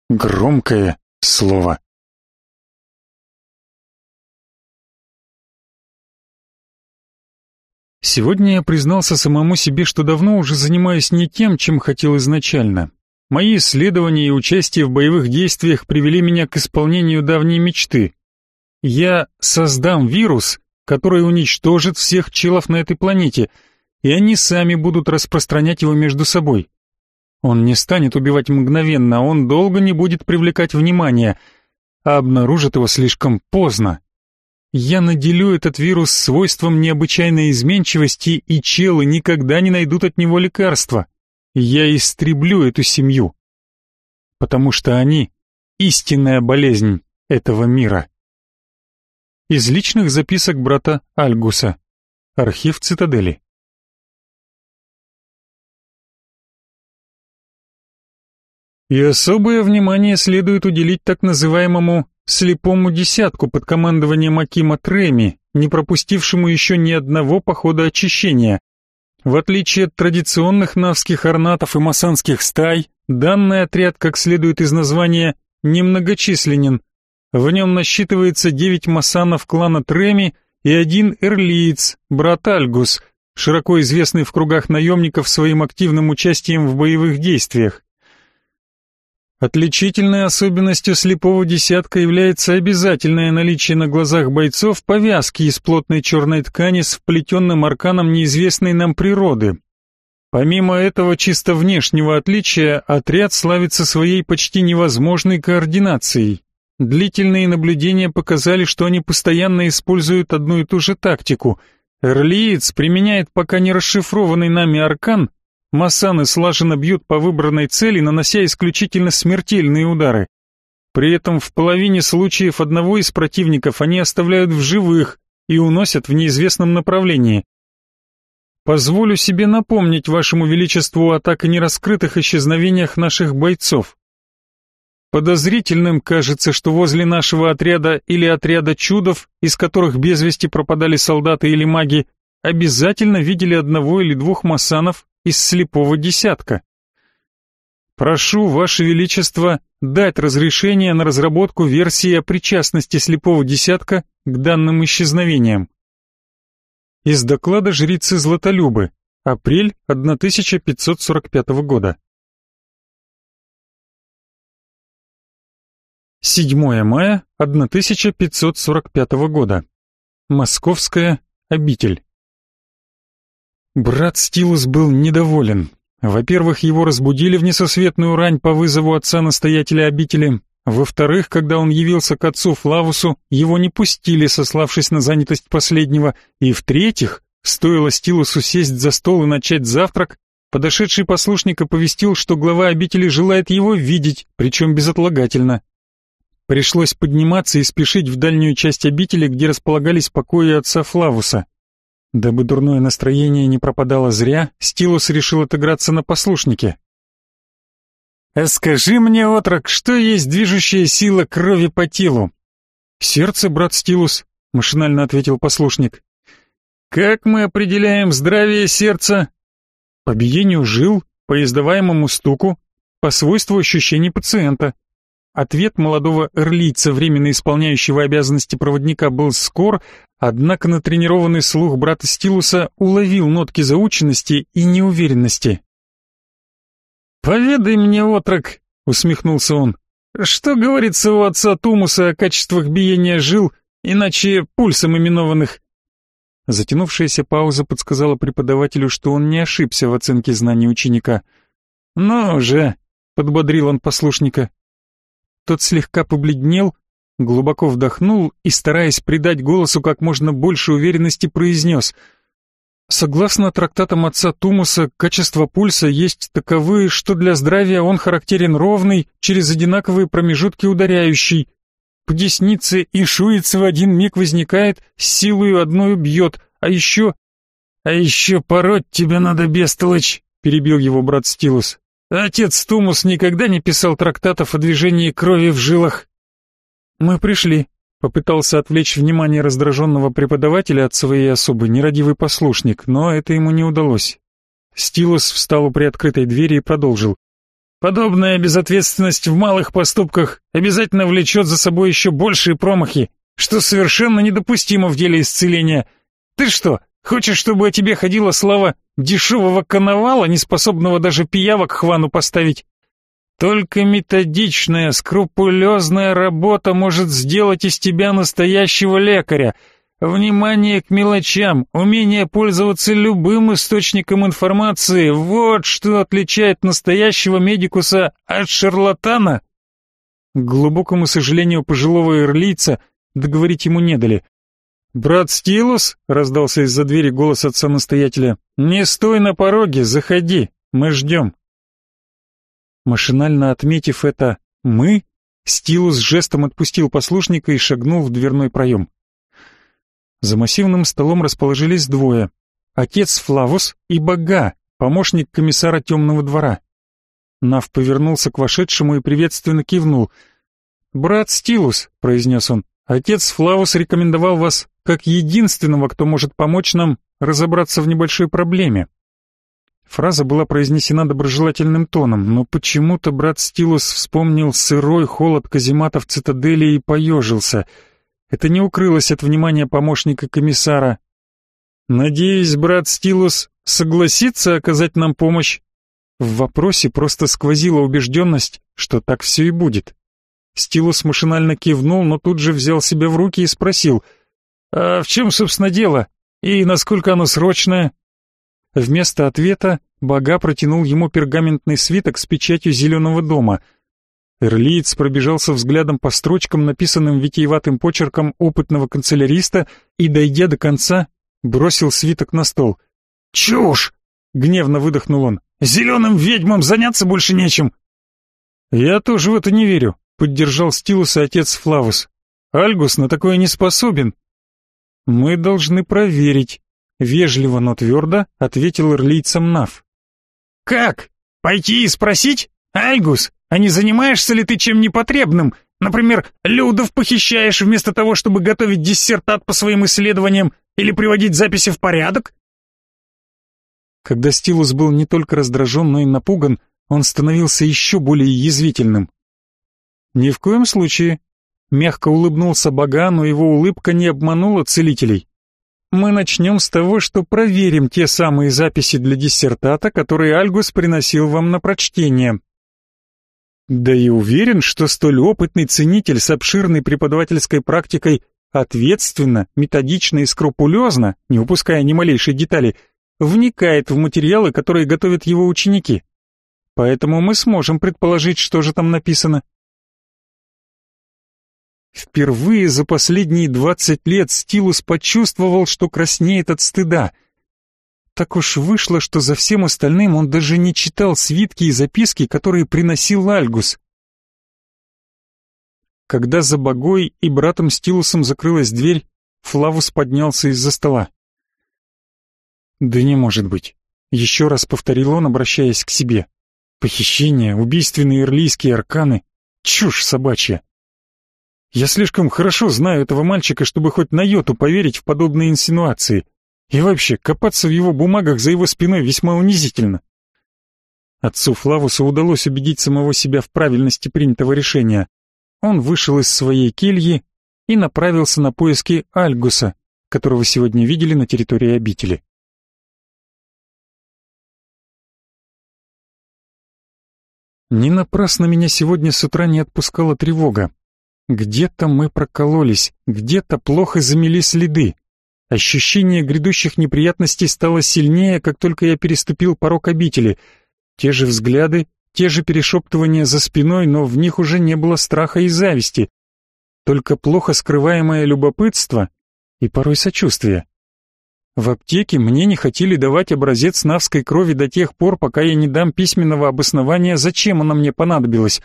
Громкое слово. Сегодня я признался самому себе, что давно уже занимаюсь не тем, чем хотел изначально. Мои исследования и участие в боевых действиях привели меня к исполнению давней мечты. Я создам вирус, который уничтожит всех челов на этой планете, и они сами будут распространять его между собой. Он не станет убивать мгновенно, он долго не будет привлекать внимание, а обнаружит его слишком поздно. Я наделю этот вирус свойством необычайной изменчивости, и челы никогда не найдут от него лекарства. Я истреблю эту семью, потому что они — истинная болезнь этого мира. Из личных записок брата Альгуса. Архив цитадели. И особое внимание следует уделить так называемому «слепому десятку» под командованием Акима Треми, не пропустившему еще ни одного похода очищения, в отличие от традиционных навских орнатов и масанских стай, данный отряд, как следует из названия, немногочисленен. В нем насчитывается девять масанов клана Треми и один эрлиец, брат Альгус, широко известный в кругах наемников своим активным участием в боевых действиях. Отличительной особенностью слепого десятка является обязательное наличие на глазах бойцов повязки из плотной черной ткани с вплетенным арканом неизвестной нам природы. Помимо этого чисто внешнего отличия, отряд славится своей почти невозможной координацией. Длительные наблюдения показали, что они постоянно используют одну и ту же тактику. Эрлиец применяет пока не расшифрованный нами аркан, Масаны слаженно бьют по выбранной цели, нанося исключительно смертельные удары. При этом в половине случаев одного из противников они оставляют в живых и уносят в неизвестном направлении. Позволю себе напомнить вашему величеству о так и нераскрытых исчезновениях наших бойцов. Подозрительным кажется, что возле нашего отряда или отряда чудов, из которых без вести пропадали солдаты или маги, обязательно видели одного или двух масанов, из слепого десятка. Прошу, Ваше Величество, дать разрешение на разработку версии о причастности слепого десятка к данным исчезновениям. Из доклада жрицы Златолюбы, апрель 1545 года. 7 мая 1545 года. Московская обитель. Брат Стилус был недоволен. Во-первых, его разбудили в несосветную рань по вызову отца-настоятеля обители. Во-вторых, когда он явился к отцу Флавусу, его не пустили, сославшись на занятость последнего. И в-третьих, стоило Стилусу сесть за стол и начать завтрак, подошедший послушник оповестил, что глава обители желает его видеть, причем безотлагательно. Пришлось подниматься и спешить в дальнюю часть обители, где располагались покои отца Флавуса. Дабы дурное настроение не пропадало зря, Стилус решил отыграться на послушнике. «А скажи мне, отрок, что есть движущая сила крови по телу?» «Сердце, брат Стилус», — машинально ответил послушник. «Как мы определяем здравие сердца?» «По биению жил, по издаваемому стуку, по свойству ощущений пациента». Ответ молодого эрлийца, временно исполняющего обязанности проводника, был скор, однако натренированный слух брата Стилуса уловил нотки заученности и неуверенности. «Поведай мне, отрок», — усмехнулся он, — «что говорится у отца Тумуса о качествах биения жил, иначе пульсом именованных?» Затянувшаяся пауза подсказала преподавателю, что он не ошибся в оценке знаний ученика. «Ну же», — подбодрил он послушника. Тот слегка побледнел, глубоко вдохнул и, стараясь придать голосу как можно больше уверенности, произнес — Согласно трактатам отца Тумуса, качество пульса есть таковые, что для здравия он характерен ровный, через одинаковые промежутки ударяющий. По деснице и шуице в один миг возникает, силою одной бьет, а еще... «А еще пороть тебя надо, бестолочь!» — перебил его брат Стилус. «Отец Тумус никогда не писал трактатов о движении крови в жилах». «Мы пришли», Попытался отвлечь внимание раздраженного преподавателя от своей особы нерадивый послушник, но это ему не удалось. Стилус встал у приоткрытой двери и продолжил. «Подобная безответственность в малых поступках обязательно влечет за собой еще большие промахи, что совершенно недопустимо в деле исцеления. Ты что, хочешь, чтобы о тебе ходила слава дешевого коновала, не способного даже пиявок хвану поставить? Только методичная, скрупулезная работа может сделать из тебя настоящего лекаря. Внимание к мелочам, умение пользоваться любым источником информации — вот что отличает настоящего медикуса от шарлатана. К глубокому сожалению пожилого ирлийца договорить ему не дали. «Брат Стилус?» — раздался из-за двери голос отца-настоятеля. «Не стой на пороге, заходи, мы ждем». Машинально отметив это «мы», Стилус жестом отпустил послушника и шагнул в дверной проем. За массивным столом расположились двое. Отец Флавус и Бага, помощник комиссара темного двора. Нав повернулся к вошедшему и приветственно кивнул. «Брат Стилус», — произнес он, — «отец Флавус рекомендовал вас как единственного, кто может помочь нам разобраться в небольшой проблеме». Фраза была произнесена доброжелательным тоном, но почему-то брат Стилус вспомнил сырой холод каземата в цитадели и поежился. Это не укрылось от внимания помощника комиссара. «Надеюсь, брат Стилус согласится оказать нам помощь?» В вопросе просто сквозила убежденность, что так все и будет. Стилус машинально кивнул, но тут же взял себя в руки и спросил, «А в чем, собственно, дело? И насколько оно срочное?» Вместо ответа Бога протянул ему пергаментный свиток с печатью зеленого дома. Эрлиец пробежался взглядом по строчкам, написанным витиеватым почерком опытного канцеляриста, и, дойдя до конца, бросил свиток на стол. «Чушь!» — гневно выдохнул он. «Зеленым ведьмам заняться больше нечем!» «Я тоже в это не верю», — поддержал Стилус и отец Флавус. «Альгус на такое не способен». «Мы должны проверить», Вежливо, но твердо ответил ирлийцам Нав. «Как? Пойти и спросить? Альгус, а не занимаешься ли ты чем непотребным? Например, людов похищаешь вместо того, чтобы готовить диссертат по своим исследованиям или приводить записи в порядок?» Когда Стилус был не только раздражен, но и напуган, он становился еще более язвительным. «Ни в коем случае», — мягко улыбнулся Бога, но его улыбка не обманула целителей. Мы начнем с того, что проверим те самые записи для диссертата, которые Альгус приносил вам на прочтение. Да и уверен, что столь опытный ценитель с обширной преподавательской практикой ответственно, методично и скрупулезно, не упуская ни малейшей детали, вникает в материалы, которые готовят его ученики. Поэтому мы сможем предположить, что же там написано. Впервые за последние двадцать лет Стилус почувствовал, что краснеет от стыда. Так уж вышло, что за всем остальным он даже не читал свитки и записки, которые приносил Альгус. Когда за Богой и братом Стилусом закрылась дверь, Флавус поднялся из-за стола. «Да не может быть», — еще раз повторил он, обращаясь к себе. Похищение, убийственные ирлийские арканы. Чушь собачья. Я слишком хорошо знаю этого мальчика, чтобы хоть на йоту поверить в подобные инсинуации. И вообще, копаться в его бумагах за его спиной весьма унизительно. Отцу Флавусу удалось убедить самого себя в правильности принятого решения. Он вышел из своей кельи и направился на поиски Альгуса, которого сегодня видели на территории обители. Не напрасно меня сегодня с утра не отпускала тревога. Где-то мы прокололись, где-то плохо замели следы. Ощущение грядущих неприятностей стало сильнее, как только я переступил порог обители. Те же взгляды, те же перешептывания за спиной, но в них уже не было страха и зависти. Только плохо скрываемое любопытство и порой сочувствие. В аптеке мне не хотели давать образец навской крови до тех пор, пока я не дам письменного обоснования, зачем она мне понадобилась.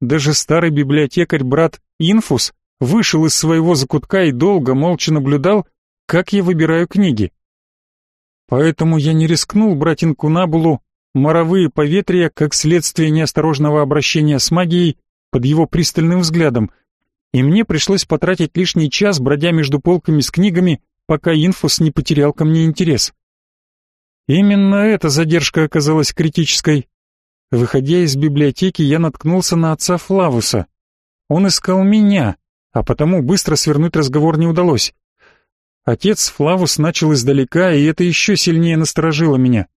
Даже старый библиотекарь-брат Инфус вышел из своего закутка и долго молча наблюдал, как я выбираю книги. Поэтому я не рискнул брать инкунабулу, моровые поветрия, как следствие неосторожного обращения с магией, под его пристальным взглядом, и мне пришлось потратить лишний час, бродя между полками с книгами, пока Инфус не потерял ко мне интерес. Именно эта задержка оказалась критической. Выходя из библиотеки, я наткнулся на отца Флавуса. Он искал меня, а потому быстро свернуть разговор не удалось. Отец Флавус начал издалека, и это еще сильнее насторожило меня.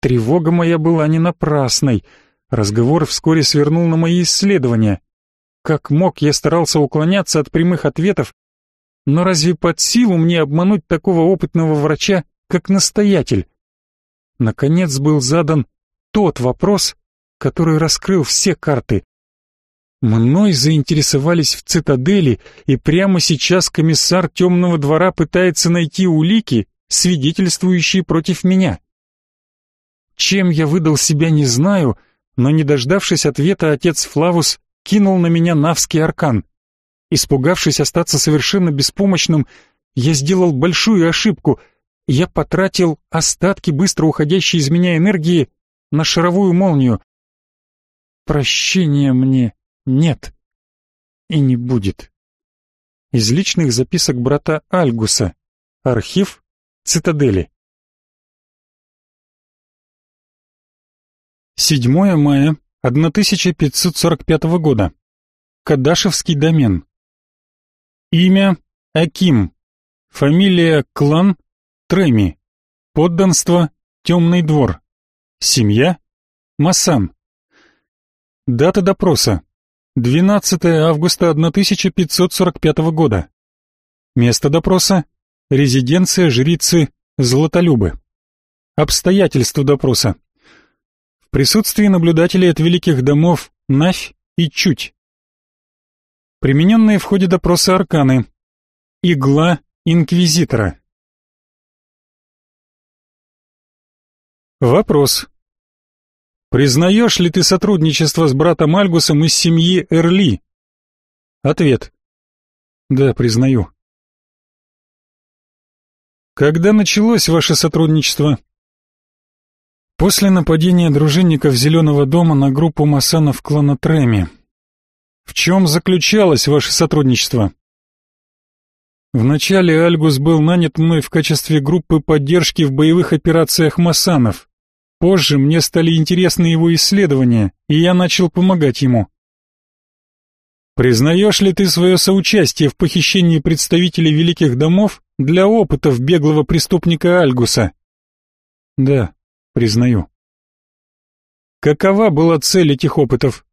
Тревога моя была не напрасной. Разговор вскоре свернул на мои исследования. Как мог, я старался уклоняться от прямых ответов, но разве под силу мне обмануть такого опытного врача, как настоятель? Наконец был задан тот вопрос, который раскрыл все карты. Мной заинтересовались в цитадели, и прямо сейчас комиссар темного двора пытается найти улики, свидетельствующие против меня. Чем я выдал себя, не знаю, но не дождавшись ответа, отец Флавус кинул на меня навский аркан. Испугавшись остаться совершенно беспомощным, я сделал большую ошибку. Я потратил остатки быстро уходящей из меня энергии на шаровую молнию. Прощения мне нет и не будет. Из личных записок брата Альгуса. Архив Цитадели. 7 мая 1545 года. Кадашевский домен. Имя Аким. Фамилия Клан Треми. Подданство Темный двор. Семья Масан. Дата допроса 12 августа 1545 года. Место допроса резиденция жрицы Златолюбы. Обстоятельства допроса присутствии наблюдателей от великих домов Навь и Чуть. Примененные в ходе допроса арканы. Игла Инквизитора. Вопрос. Признаешь ли ты сотрудничество с братом Альгусом из семьи Эрли? Ответ. Да, признаю. Когда началось ваше сотрудничество? После нападения дружинников Зеленого дома на группу масанов клана Треми. В чем заключалось ваше сотрудничество? Вначале Альгус был нанят мной в качестве группы поддержки в боевых операциях масанов. Позже мне стали интересны его исследования, и я начал помогать ему. Признаешь ли ты свое соучастие в похищении представителей великих домов для опытов беглого преступника Альгуса? Да признаю. Какова была цель этих опытов?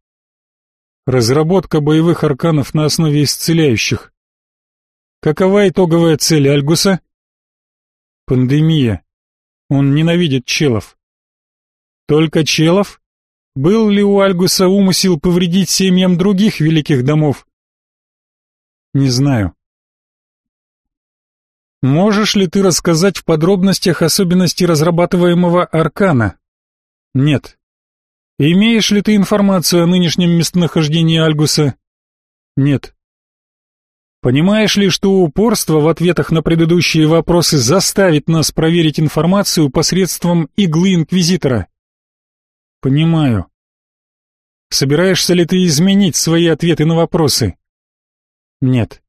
Разработка боевых арканов на основе исцеляющих. Какова итоговая цель Альгуса? Пандемия. Он ненавидит челов. Только челов? Был ли у Альгуса умысел повредить семьям других великих домов? Не знаю. Можешь ли ты рассказать в подробностях особенности разрабатываемого аркана? Нет. Имеешь ли ты информацию о нынешнем местонахождении Альгуса? Нет. Понимаешь ли, что упорство в ответах на предыдущие вопросы заставит нас проверить информацию посредством иглы Инквизитора? Понимаю. Собираешься ли ты изменить свои ответы на вопросы? Нет.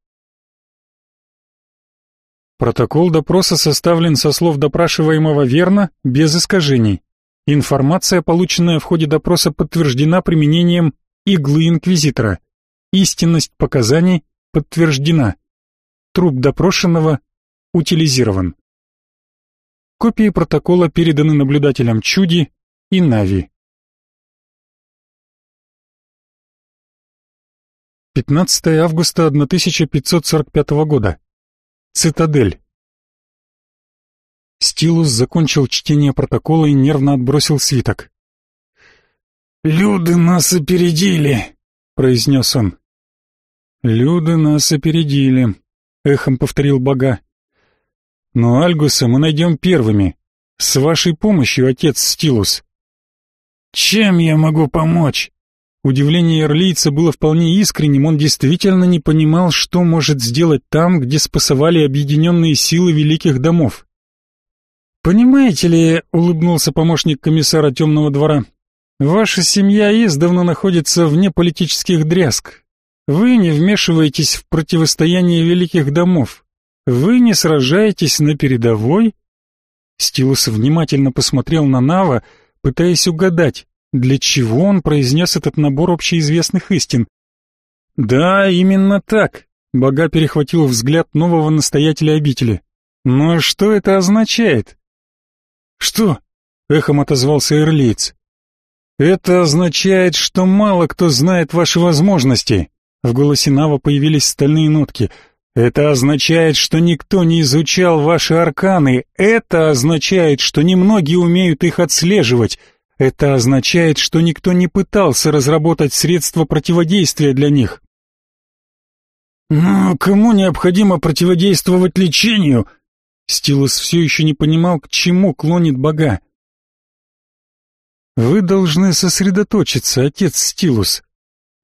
Протокол допроса составлен со слов допрашиваемого верно, без искажений. Информация, полученная в ходе допроса, подтверждена применением иглы инквизитора. Истинность показаний подтверждена. Труп допрошенного утилизирован. Копии протокола переданы наблюдателям Чуди и Нави. 15 августа 1545 года. Цитадель. Стилус закончил чтение протокола и нервно отбросил свиток. «Люды нас опередили», — произнес он. «Люды нас опередили», — эхом повторил бога. «Но Альгуса мы найдем первыми. С вашей помощью, отец Стилус». «Чем я могу помочь?» Удивление эрлийца было вполне искренним, он действительно не понимал, что может сделать там, где спасовали объединенные силы великих домов. «Понимаете ли», — улыбнулся помощник комиссара Темного двора, «ваша семья издавна находится вне политических дрязг. Вы не вмешиваетесь в противостояние великих домов. Вы не сражаетесь на передовой?» Стилус внимательно посмотрел на Нава, пытаясь угадать, для чего он произнес этот набор общеизвестных истин. «Да, именно так», — Бога перехватил взгляд нового настоятеля обители. «Но что это означает?» «Что?» — эхом отозвался Эрлиц. «Это означает, что мало кто знает ваши возможности». В голосе Нава появились стальные нотки. «Это означает, что никто не изучал ваши арканы. Это означает, что немногие умеют их отслеживать. Это означает, что никто не пытался разработать средства противодействия для них. Но кому необходимо противодействовать лечению? Стилус все еще не понимал, к чему клонит бога. Вы должны сосредоточиться, отец Стилус,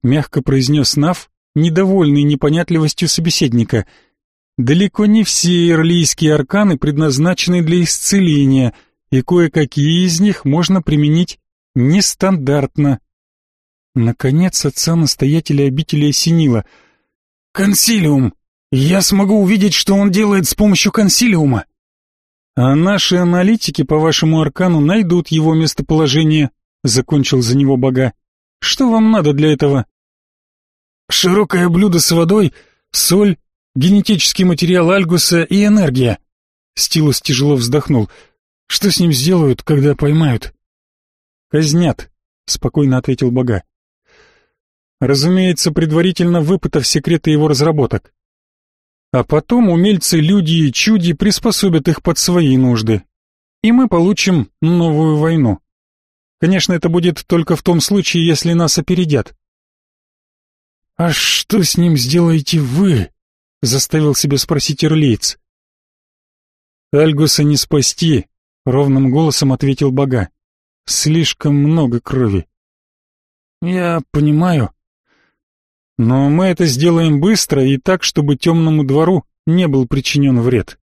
мягко произнес Нав, недовольный непонятливостью собеседника. Далеко не все ирлийские арканы предназначены для исцеления — и кое-какие из них можно применить нестандартно. Наконец отца-настоятеля обители осенило. «Консилиум! Я смогу увидеть, что он делает с помощью консилиума!» «А наши аналитики по вашему аркану найдут его местоположение», — закончил за него бога. «Что вам надо для этого?» «Широкое блюдо с водой, соль, генетический материал Альгуса и энергия». Стилус тяжело вздохнул. Что с ним сделают, когда поймают? Казнят, спокойно ответил Бога. Разумеется, предварительно выпытав секреты его разработок. А потом умельцы-люди и чуди приспособят их под свои нужды. И мы получим новую войну. Конечно, это будет только в том случае, если нас опередят. «А что с ним сделаете вы?» — заставил себя спросить Ирлиец. «Альгуса не спасти, ровным голосом ответил Бога. Слишком много крови. Я понимаю. Но мы это сделаем быстро и так, чтобы темному двору не был причинен вред.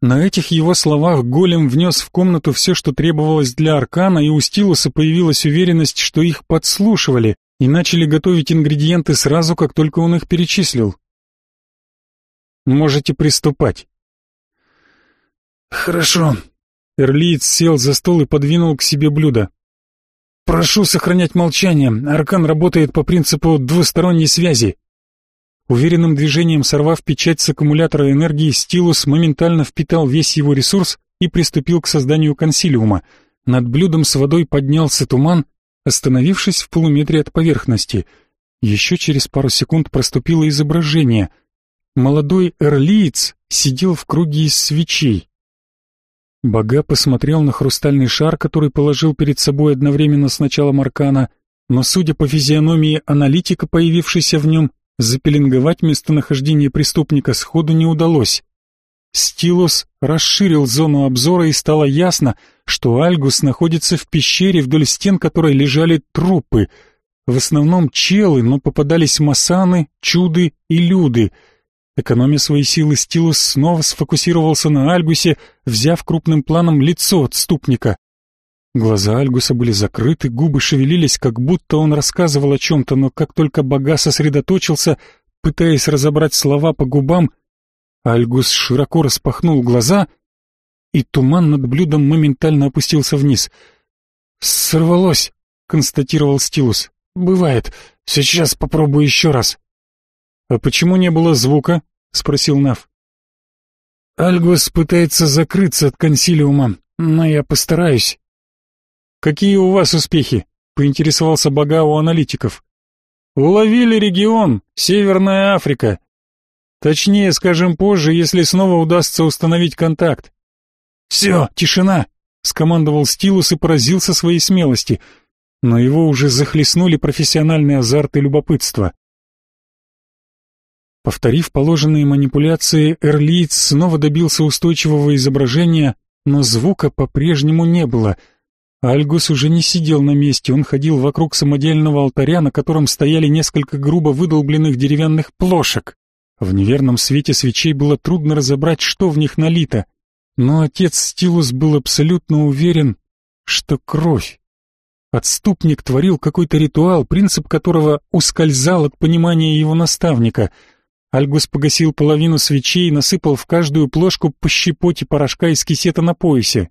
На этих его словах голем внес в комнату все, что требовалось для Аркана, и у Стилуса появилась уверенность, что их подслушивали и начали готовить ингредиенты сразу, как только он их перечислил. «Можете приступать», «Хорошо». Эрлиец сел за стол и подвинул к себе блюдо. «Прошу сохранять молчание. Аркан работает по принципу двусторонней связи». Уверенным движением сорвав печать с аккумулятора энергии, стилус моментально впитал весь его ресурс и приступил к созданию консилиума. Над блюдом с водой поднялся туман, остановившись в полуметре от поверхности. Еще через пару секунд проступило изображение. Молодой эрлиец сидел в круге из свечей. Бога посмотрел на хрустальный шар, который положил перед собой одновременно с началом аркана, но, судя по физиономии аналитика, появившейся в нем, запеленговать местонахождение преступника сходу не удалось. Стилус расширил зону обзора и стало ясно, что Альгус находится в пещере, вдоль стен которой лежали трупы. В основном челы, но попадались масаны, чуды и люды — Экономя свои силы, Стилус снова сфокусировался на Альгусе, взяв крупным планом лицо отступника. Глаза Альгуса были закрыты, губы шевелились, как будто он рассказывал о чем-то, но как только Бога сосредоточился, пытаясь разобрать слова по губам, Альгус широко распахнул глаза, и туман над блюдом моментально опустился вниз. «Сорвалось», — констатировал Стилус. «Бывает. Сейчас попробую еще раз». «А почему не было звука?» — спросил Нав. «Альгус пытается закрыться от консилиума, но я постараюсь». «Какие у вас успехи?» — поинтересовался Бага у аналитиков. «Уловили регион, Северная Африка. Точнее, скажем позже, если снова удастся установить контакт». «Все, тишина!» — скомандовал Стилус и поразился своей смелости, но его уже захлестнули профессиональный азарт и любопытство. Повторив положенные манипуляции, Эрлиц снова добился устойчивого изображения, но звука по-прежнему не было — Альгус уже не сидел на месте, он ходил вокруг самодельного алтаря, на котором стояли несколько грубо выдолбленных деревянных плошек. В неверном свете свечей было трудно разобрать, что в них налито, но отец Стилус был абсолютно уверен, что кровь. Отступник творил какой-то ритуал, принцип которого ускользал от понимания его наставника. Альгус погасил половину свечей и насыпал в каждую плошку по щепоте порошка из кисета на поясе.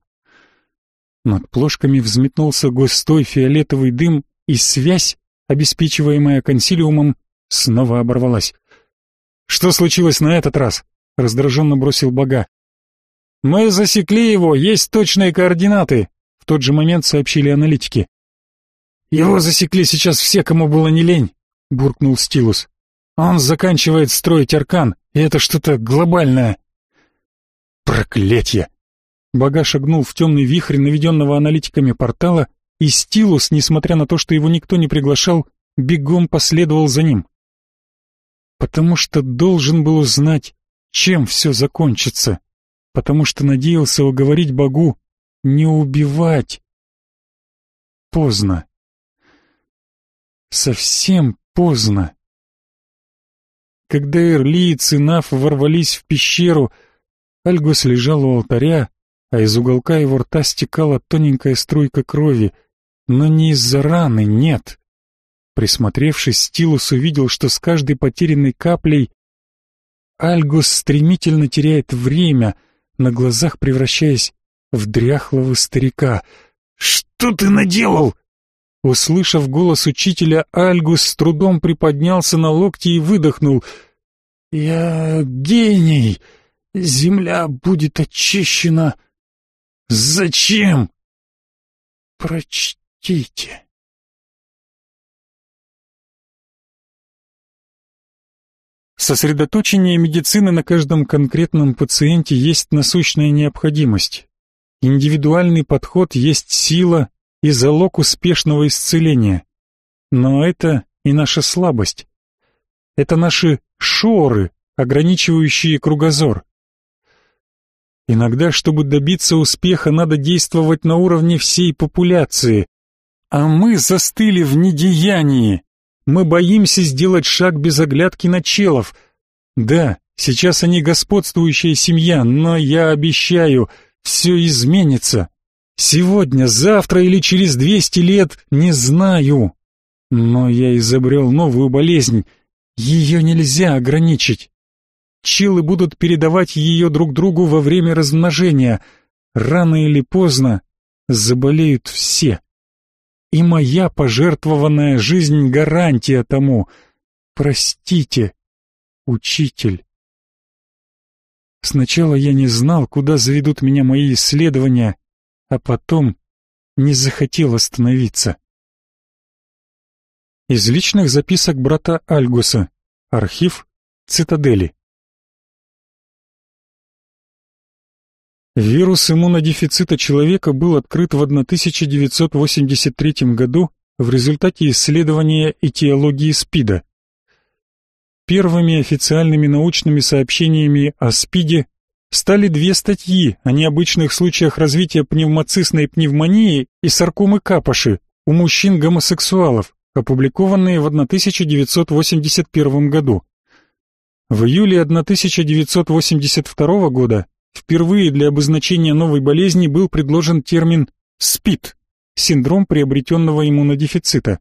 Над плошками взметнулся густой фиолетовый дым, и связь, обеспечиваемая консилиумом, снова оборвалась. «Что случилось на этот раз?» — раздраженно бросил Бога. «Мы засекли его, есть точные координаты», — в тот же момент сообщили аналитики. «Его засекли сейчас все, кому было не лень», — буркнул Стилус. «Он заканчивает строить аркан, и это что-то глобальное». «Проклятье!» Бага шагнул в темный вихрь наведенного аналитиками портала, и Стилус, несмотря на то, что его никто не приглашал, бегом последовал за ним. Потому что должен был узнать, чем все закончится, потому что надеялся уговорить Багу не убивать. Поздно. Совсем поздно. Когда Эрлиец и Наф ворвались в пещеру, Альгус лежал у алтаря, а из уголка его рта стекала тоненькая струйка крови, но не из-за раны, нет. Присмотревшись, Стилус увидел, что с каждой потерянной каплей Альгус стремительно теряет время, на глазах превращаясь в дряхлого старика. «Что ты наделал?» Услышав голос учителя, Альгус с трудом приподнялся на локти и выдохнул. «Я гений! Земля будет очищена!» Зачем? Прочтите. Сосредоточение медицины на каждом конкретном пациенте есть насущная необходимость. Индивидуальный подход есть сила и залог успешного исцеления. Но это и наша слабость. Это наши шоры, ограничивающие кругозор. Иногда, чтобы добиться успеха, надо действовать на уровне всей популяции. А мы застыли в недеянии. Мы боимся сделать шаг без оглядки на челов. Да, сейчас они господствующая семья, но я обещаю, все изменится. Сегодня, завтра или через 200 лет, не знаю. Но я изобрел новую болезнь. Ее нельзя ограничить. Чилы будут передавать ее друг другу во время размножения. Рано или поздно заболеют все. И моя пожертвованная жизнь гарантия тому. Простите, учитель. Сначала я не знал, куда заведут меня мои исследования, а потом не захотел остановиться. Из личных записок брата Альгуса. Архив Цитадели. Вирус иммунодефицита человека был открыт в 1983 году в результате исследования этиологии СПИДа. Первыми официальными научными сообщениями о СПИДе стали две статьи о необычных случаях развития пневмоцистной пневмонии и саркомы Капоши у мужчин-гомосексуалов, опубликованные в 1981 году. В июле 1982 года Впервые для обозначения новой болезни был предложен термин «СПИД» синдром приобретенного иммунодефицита.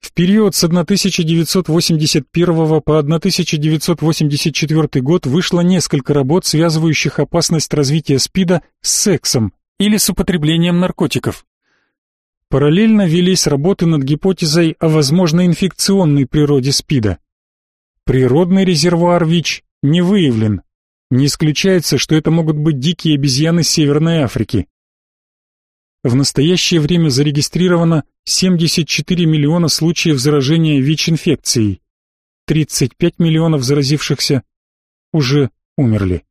В период с 1981 по 1984 год вышло несколько работ, связывающих опасность развития СПИДа с сексом или с употреблением наркотиков. Параллельно велись работы над гипотезой о возможной инфекционной природе СПИДа. Природный резервуар ВИЧ не выявлен. Не исключается, что это могут быть дикие обезьяны Северной Африки. В настоящее время зарегистрировано 74 миллиона случаев заражения ВИЧ-инфекцией. 35 миллионов заразившихся уже умерли.